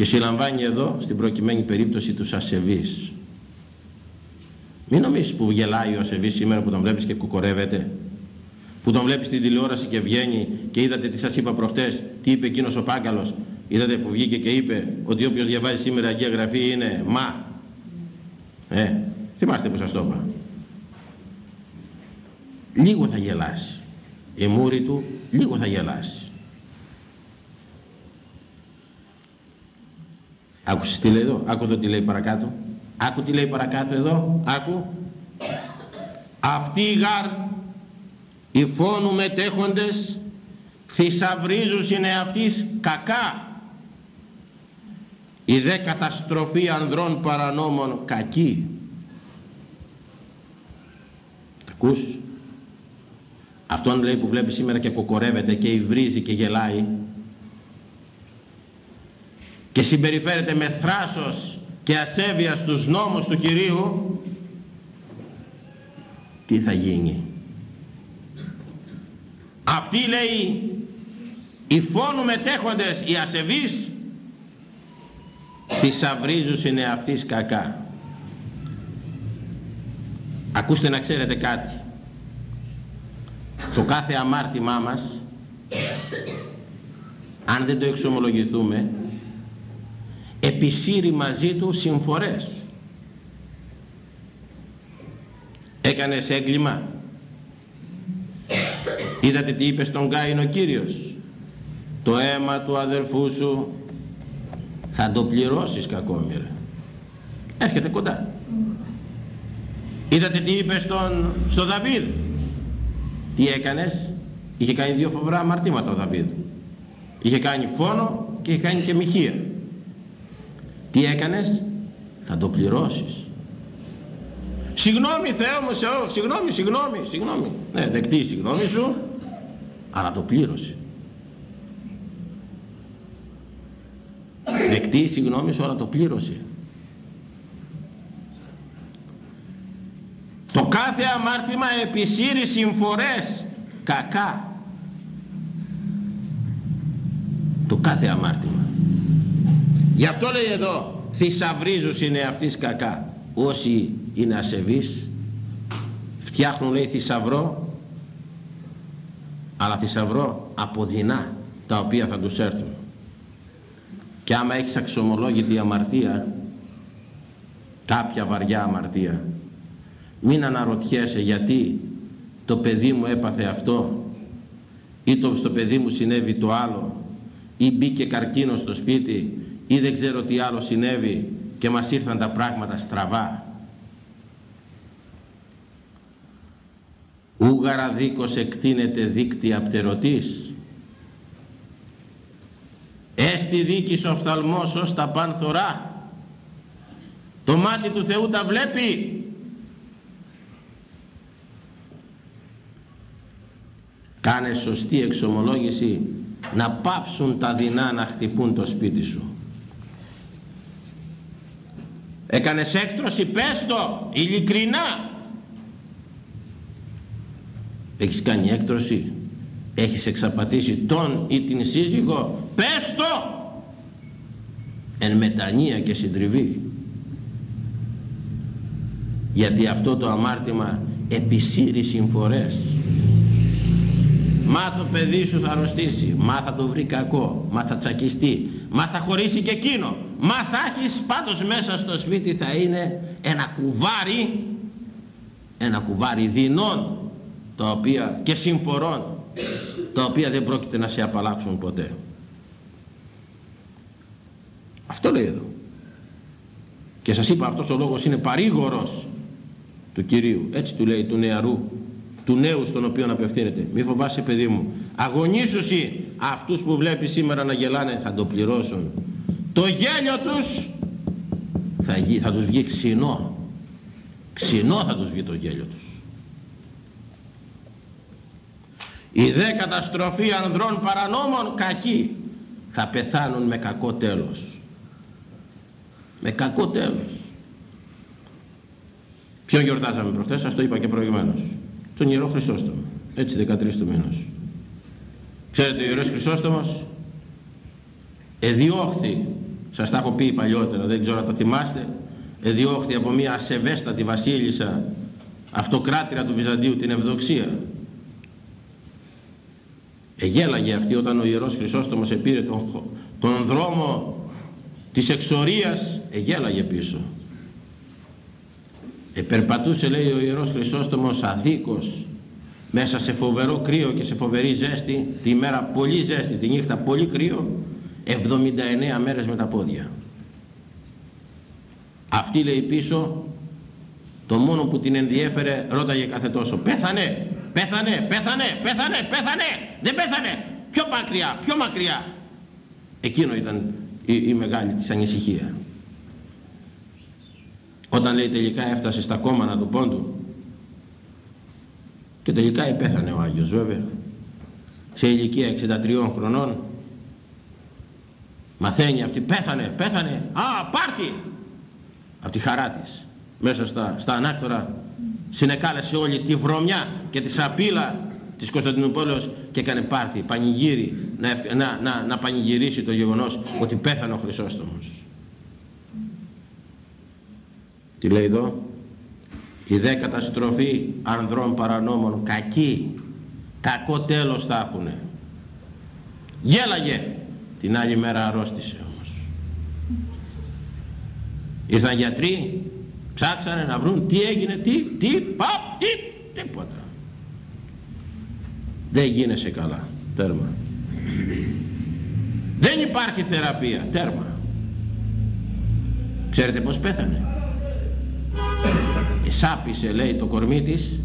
και συλλαμβάνει εδώ στην προκειμένη περίπτωση τους ασεβείς. Μην νομίζεις που γελάει ο ασεβής σήμερα που τον βλέπεις και κουκορεύεται; Που τον βλέπεις στην τηλεόραση και βγαίνει και είδατε τι σας είπα προχτές τι είπε εκείνος ο Πάγκαλος; Είδατε που βγήκε και είπε ότι όποιος διαβάζει σήμερα Αγία Γραφή είναι μα. Ε, θυμάστε που σας το είπα. Λίγο θα γελάσει η μούρη του λίγο θα γελάσει άκουσες τι λέει εδώ. Άκου εδώ τι λέει παρακάτω. Άκου τι λέει παρακάτω εδώ. Άκου. Αυτοί οι γάρ οι φόνου μετέχοντες θησαυρίζουν είναι αυτής κακά. Η δε καταστροφή ανδρών παρανόμων κακή. Ακούς; Αυτόν λέει που βλέπεις σήμερα και κοκορεύεται και υβρίζει και γελάει και συμπεριφέρεται με θράσος και ασέβεια στους νόμους του Κυρίου τι θα γίνει. Αυτοί λέει οι φόνου μετέχοντες οι ασεβείς θησαυρίζους είναι αυτής κακά. Ακούστε να ξέρετε κάτι. Το κάθε αμάρτημά μας αν δεν το εξομολογηθούμε επισύρει μαζί του συμφορές. Έκανες έγκλημα. Είδατε τι είπε στον Κάιν ο Κύριος. Το αίμα του αδερφού σου θα το πληρώσεις κακόμοιρε. Έρχεται κοντά. Είδατε τι είπε στον, στο Δαβίδ. Τι έκανες; Είχε κάνει δύο φοβρά αμαρτήματα ο Δαβίδ. Είχε κάνει φόνο και είχε κάνει και μοιχεία τι έκανες; Θα το πληρώσεις. Συγγνώμη Θεέ μου σε ό, συγγνώμη συγγνώμη συγγνώμη. Ναι δεκτή η συγγνώμη σου αλλά το πλήρωσε. Δεκτή η συγγνώμη σου αλλά το πλήρωσε. Το κάθε αμάρτημα επισύρει συμφορές. Κακά. Το κάθε αμάρτημα γι' αυτό λέει εδώ θησαυρίζους είναι αυτής κακά. Όσοι είναι ασεβείς φτιάχνουν λέει θησαυρό αλλά θησαυρό από δεινά τα οποία θα τους έρθουν. Και άμα έχεις αξιομολόγητη αμαρτία κάποια βαριά αμαρτία μην αναρωτιέσαι γιατί το παιδί μου έπαθε αυτό ή το στο παιδί μου συνέβη το άλλο ή μπήκε καρκίνο στο σπίτι ή δεν ξέρω τι άλλο συνέβη και μας ήρθαν τα πράγματα στραβά. Ούγαρα δίκος εκτείνεται δίκτυα πτερωτής έστι δίκης οφθαλμός ως τα πανθορά το μάτι του Θεού τα βλέπει. Κάνε σωστή εξομολόγηση να πάψουν τα δεινά να χτυπούν το σπίτι σου έκανες έκτρωση πες το ειλικρινά. Έχεις κάνει έκτρωση έχεις εξαπατήσει τον ή την σύζυγο πες το. Εν μετανία και συντριβή. Γιατί αυτό το αμάρτημα επισύρει συμφορές Μα το παιδί σου θα αρρωστήσει, μα θα το βρει κακό, μα θα τσακιστεί, μα θα χωρίσει και εκείνο. Μα θα έχεις πάντως μέσα στο σπίτι θα είναι ένα κουβάρι, ένα κουβάρι δεινών τα οποία, και συμφορών τα οποία δεν πρόκειται να σε απαλλάξουν ποτέ. Αυτό λέει εδώ. Και σας είπα αυτός ο λόγος είναι παρήγορος του Κυρίου. Έτσι του λέει του νεαρού του νέου στον οποίο απευθύνεται. Μη φοβάσαι παιδί μου. Αγωνίσουσι αυτούς που βλέπει σήμερα να γελάνε θα το πληρώσουν. Το γέλιο τους θα, θα τους βγει ξινό. ξινό θα τους βγει το γέλιο τους η δε καταστροφή ανδρών παρανόμων κακοί θα πεθάνουν με κακό τέλος με κακό τέλος ποιον γιορτάζαμε προχθές σας το είπα και προηγουμένως τον Ιερό Χρυσόστομο. Έτσι 13 του μήνος ξέρετε ο Ιερός Χρυσόστομος εδιώχθη σας τα έχω πει παλιότερα δεν ξέρω να το θυμάστε εδιώχθη από μια ασεβέστατη βασίλισσα αυτοκράτηρα του Βυζαντίου την Ευδοξία. Εγέλαγε αυτή όταν ο Ιερός Χρυσόστομος επήρε τον, τον δρόμο της εξορίας εγέλαγε πίσω επερπατούσε λέει ο Ιερός Χρυσόστομος αδίκος μέσα σε φοβερό κρύο και σε φοβερή ζέστη τη μέρα πολύ ζέστη, τη νύχτα πολύ κρύο 79 μέρες με τα πόδια. Αυτή λέει πίσω το μόνο που την ενδιέφερε ρώταγε κάθε τόσο πέθανε, πέθανε, πέθανε, πέθανε, πέθανε δεν πέθανε, πιο μακριά, πιο μακριά εκείνο ήταν η, η μεγάλη της ανησυχία όταν λέει τελικά έφτασε στα κόμματα του πόντου. Και τελικά επέθανε ο Άγιος βέβαια. Σε ηλικία 63 χρονών. Μαθαίνει αυτή πέθανε, πέθανε, α πάρτι! Από τη χαρά της. Μέσα στα, στα ανάκτορα συνεκάλεσε όλη τη βρωμιά και τη σαπίλα της Κωνσταντινούπολης και έκανε πάρτι, πανηγύρι να, να, να, να πανηγυρίσει το γεγονός ότι πέθανε ο Χρυσόστομος τι λέει εδώ; Η δε καταστροφή ανδρών παρανόμων κακή κακό τέλος θα έχουνε. Γέλαγε! Την άλλη μέρα αρρώστησε όμως. Ήρθαν γιατροί ψάξανε να βρουν τι έγινε τι, τι, παπ, τι, τίποτα. Δεν γίνεσαι καλά. Τέρμα. Δεν υπάρχει θεραπεία. Τέρμα. Ξέρετε πως πέθανε; Εσάπησε λέει το κορμί της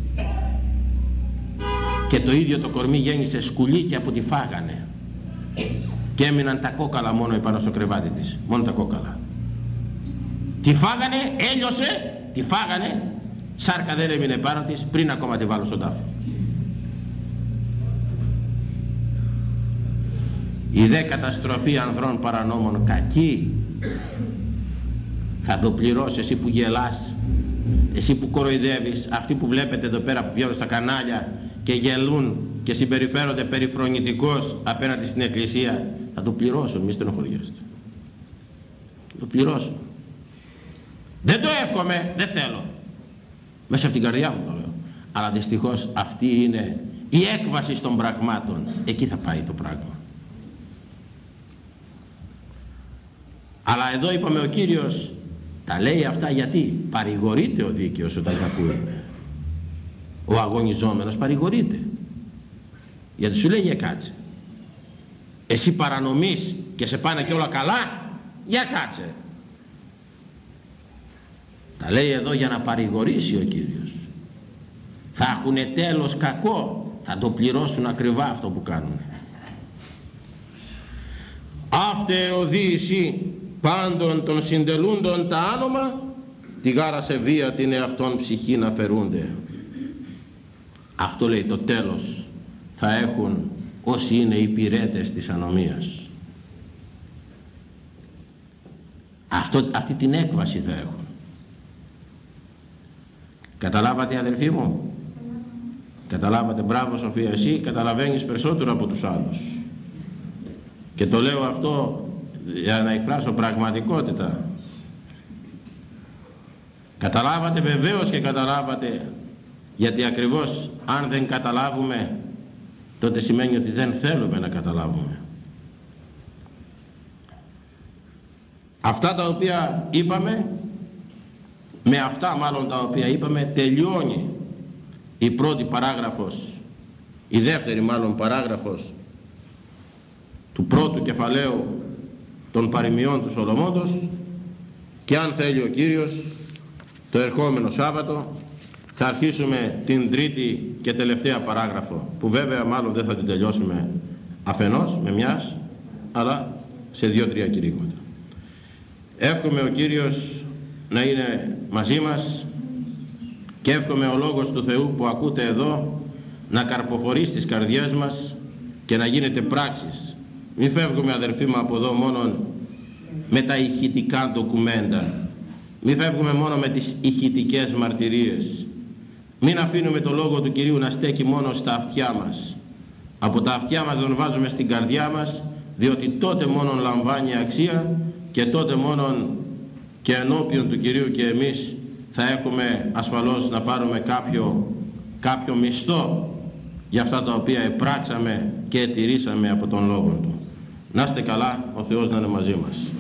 και το ίδιο το κορμί γέννησε σκουλίκια που τη φάγανε και έμειναν τα κόκαλα μόνο επάνω στο κρεβάτι της μόνο τα κόκαλα. Τη φάγανε, έλειωσε τη φάγανε σάρκα δεν έμεινε πάνω της πριν ακόμα τη βάλω στον τάφο. Η δε καταστροφή ανδρών παρανόμων κακή θα το πληρώσεις εσύ που γελάς εσύ που κοροϊδεύεις. Αυτοί που βλέπετε εδώ πέρα που βγαίνουν στα κανάλια και γελούν και συμπεριφέρονται περιφρονητικώς απέναντι στην εκκλησία θα το πληρώσουν. Μη στενοχωριέστε. Θα το πληρώσουν. Δεν το εύχομαι δεν θέλω. Μέσα από την καρδιά μου το λέω. Αλλά δυστυχώς αυτή είναι η έκβαση των πραγμάτων. Εκεί θα πάει το πράγμα. Αλλά εδώ είπαμε ο Κύριος τα λέει αυτά γιατί παρηγορείται ο δίκαιος όταν τα ακούει. Ο αγωνιζόμενος παρηγορείται. Γιατί σου λέει για κάτσε. Εσύ παρανομείς και σε πάνε και όλα καλά, για κάτσε. Τα λέει εδώ για να παρηγορήσει ο Κύριος. Θα έχουν τέλος κακό, θα το πληρώσουν ακριβά αυτό που κάνουν. Αύτε οδήγηση πάντων των συντελούντων τα άνομα τη γάρα σε βία την εαυτόν ψυχή να φερούνται. Αυτό λέει το τέλος. Θα έχουν όσοι είναι υπηρέτες της ανομίας. Αυτό, αυτή την έκβαση θα έχουν. Καταλάβατε αδελφοί μου; Καταλάβατε μπράβο Σοφία εσύ. Καταλαβαίνεις περισσότερο από τους άλλους. Και το λέω αυτό για να εκφράσω πραγματικότητα. Καταλάβατε βεβαίως και καταλάβατε γιατί ακριβώς αν δεν καταλάβουμε τότε σημαίνει ότι δεν θέλουμε να καταλάβουμε. Αυτά τα οποία είπαμε με αυτά μάλλον τα οποία είπαμε τελειώνει η πρώτη παράγραφος η δεύτερη μάλλον παράγραφος του πρώτου κεφαλαίου των παροιμιών του Σολομόντος και αν θέλει ο Κύριος το ερχόμενο Σάββατο θα αρχίσουμε την τρίτη και τελευταία παράγραφο που βέβαια μάλλον δεν θα την τελειώσουμε αφενός με μιας αλλά σε δύο-τρία κηρύγματα. Εύχομαι ο Κύριος να είναι μαζί μας και εύχομαι ο Λόγος του Θεού που ακούτε εδώ να καρποφορεί στις καρδιές μας και να γίνεται πράξεις. Μην φεύγουμε αδερφοί μου από εδώ μόνο με τα ηχητικά ντοκουμέντα. Μην φεύγουμε μόνο με τις ηχητικές μαρτυρίες. Μην αφήνουμε το Λόγο του Κυρίου να στέκει μόνο στα αυτιά μας. Από τα αυτιά μας τον βάζουμε στην καρδιά μας διότι τότε μόνον λαμβάνει αξία και τότε μόνον και ενώπιον του Κυρίου και εμείς θα έχουμε ασφαλώς να πάρουμε κάποιο, κάποιο μισθό για αυτά τα οποία επράξαμε και ετηρήσαμε από τον Λόγο Του. Να είστε καλά, ο Θεός να είναι μαζί μας.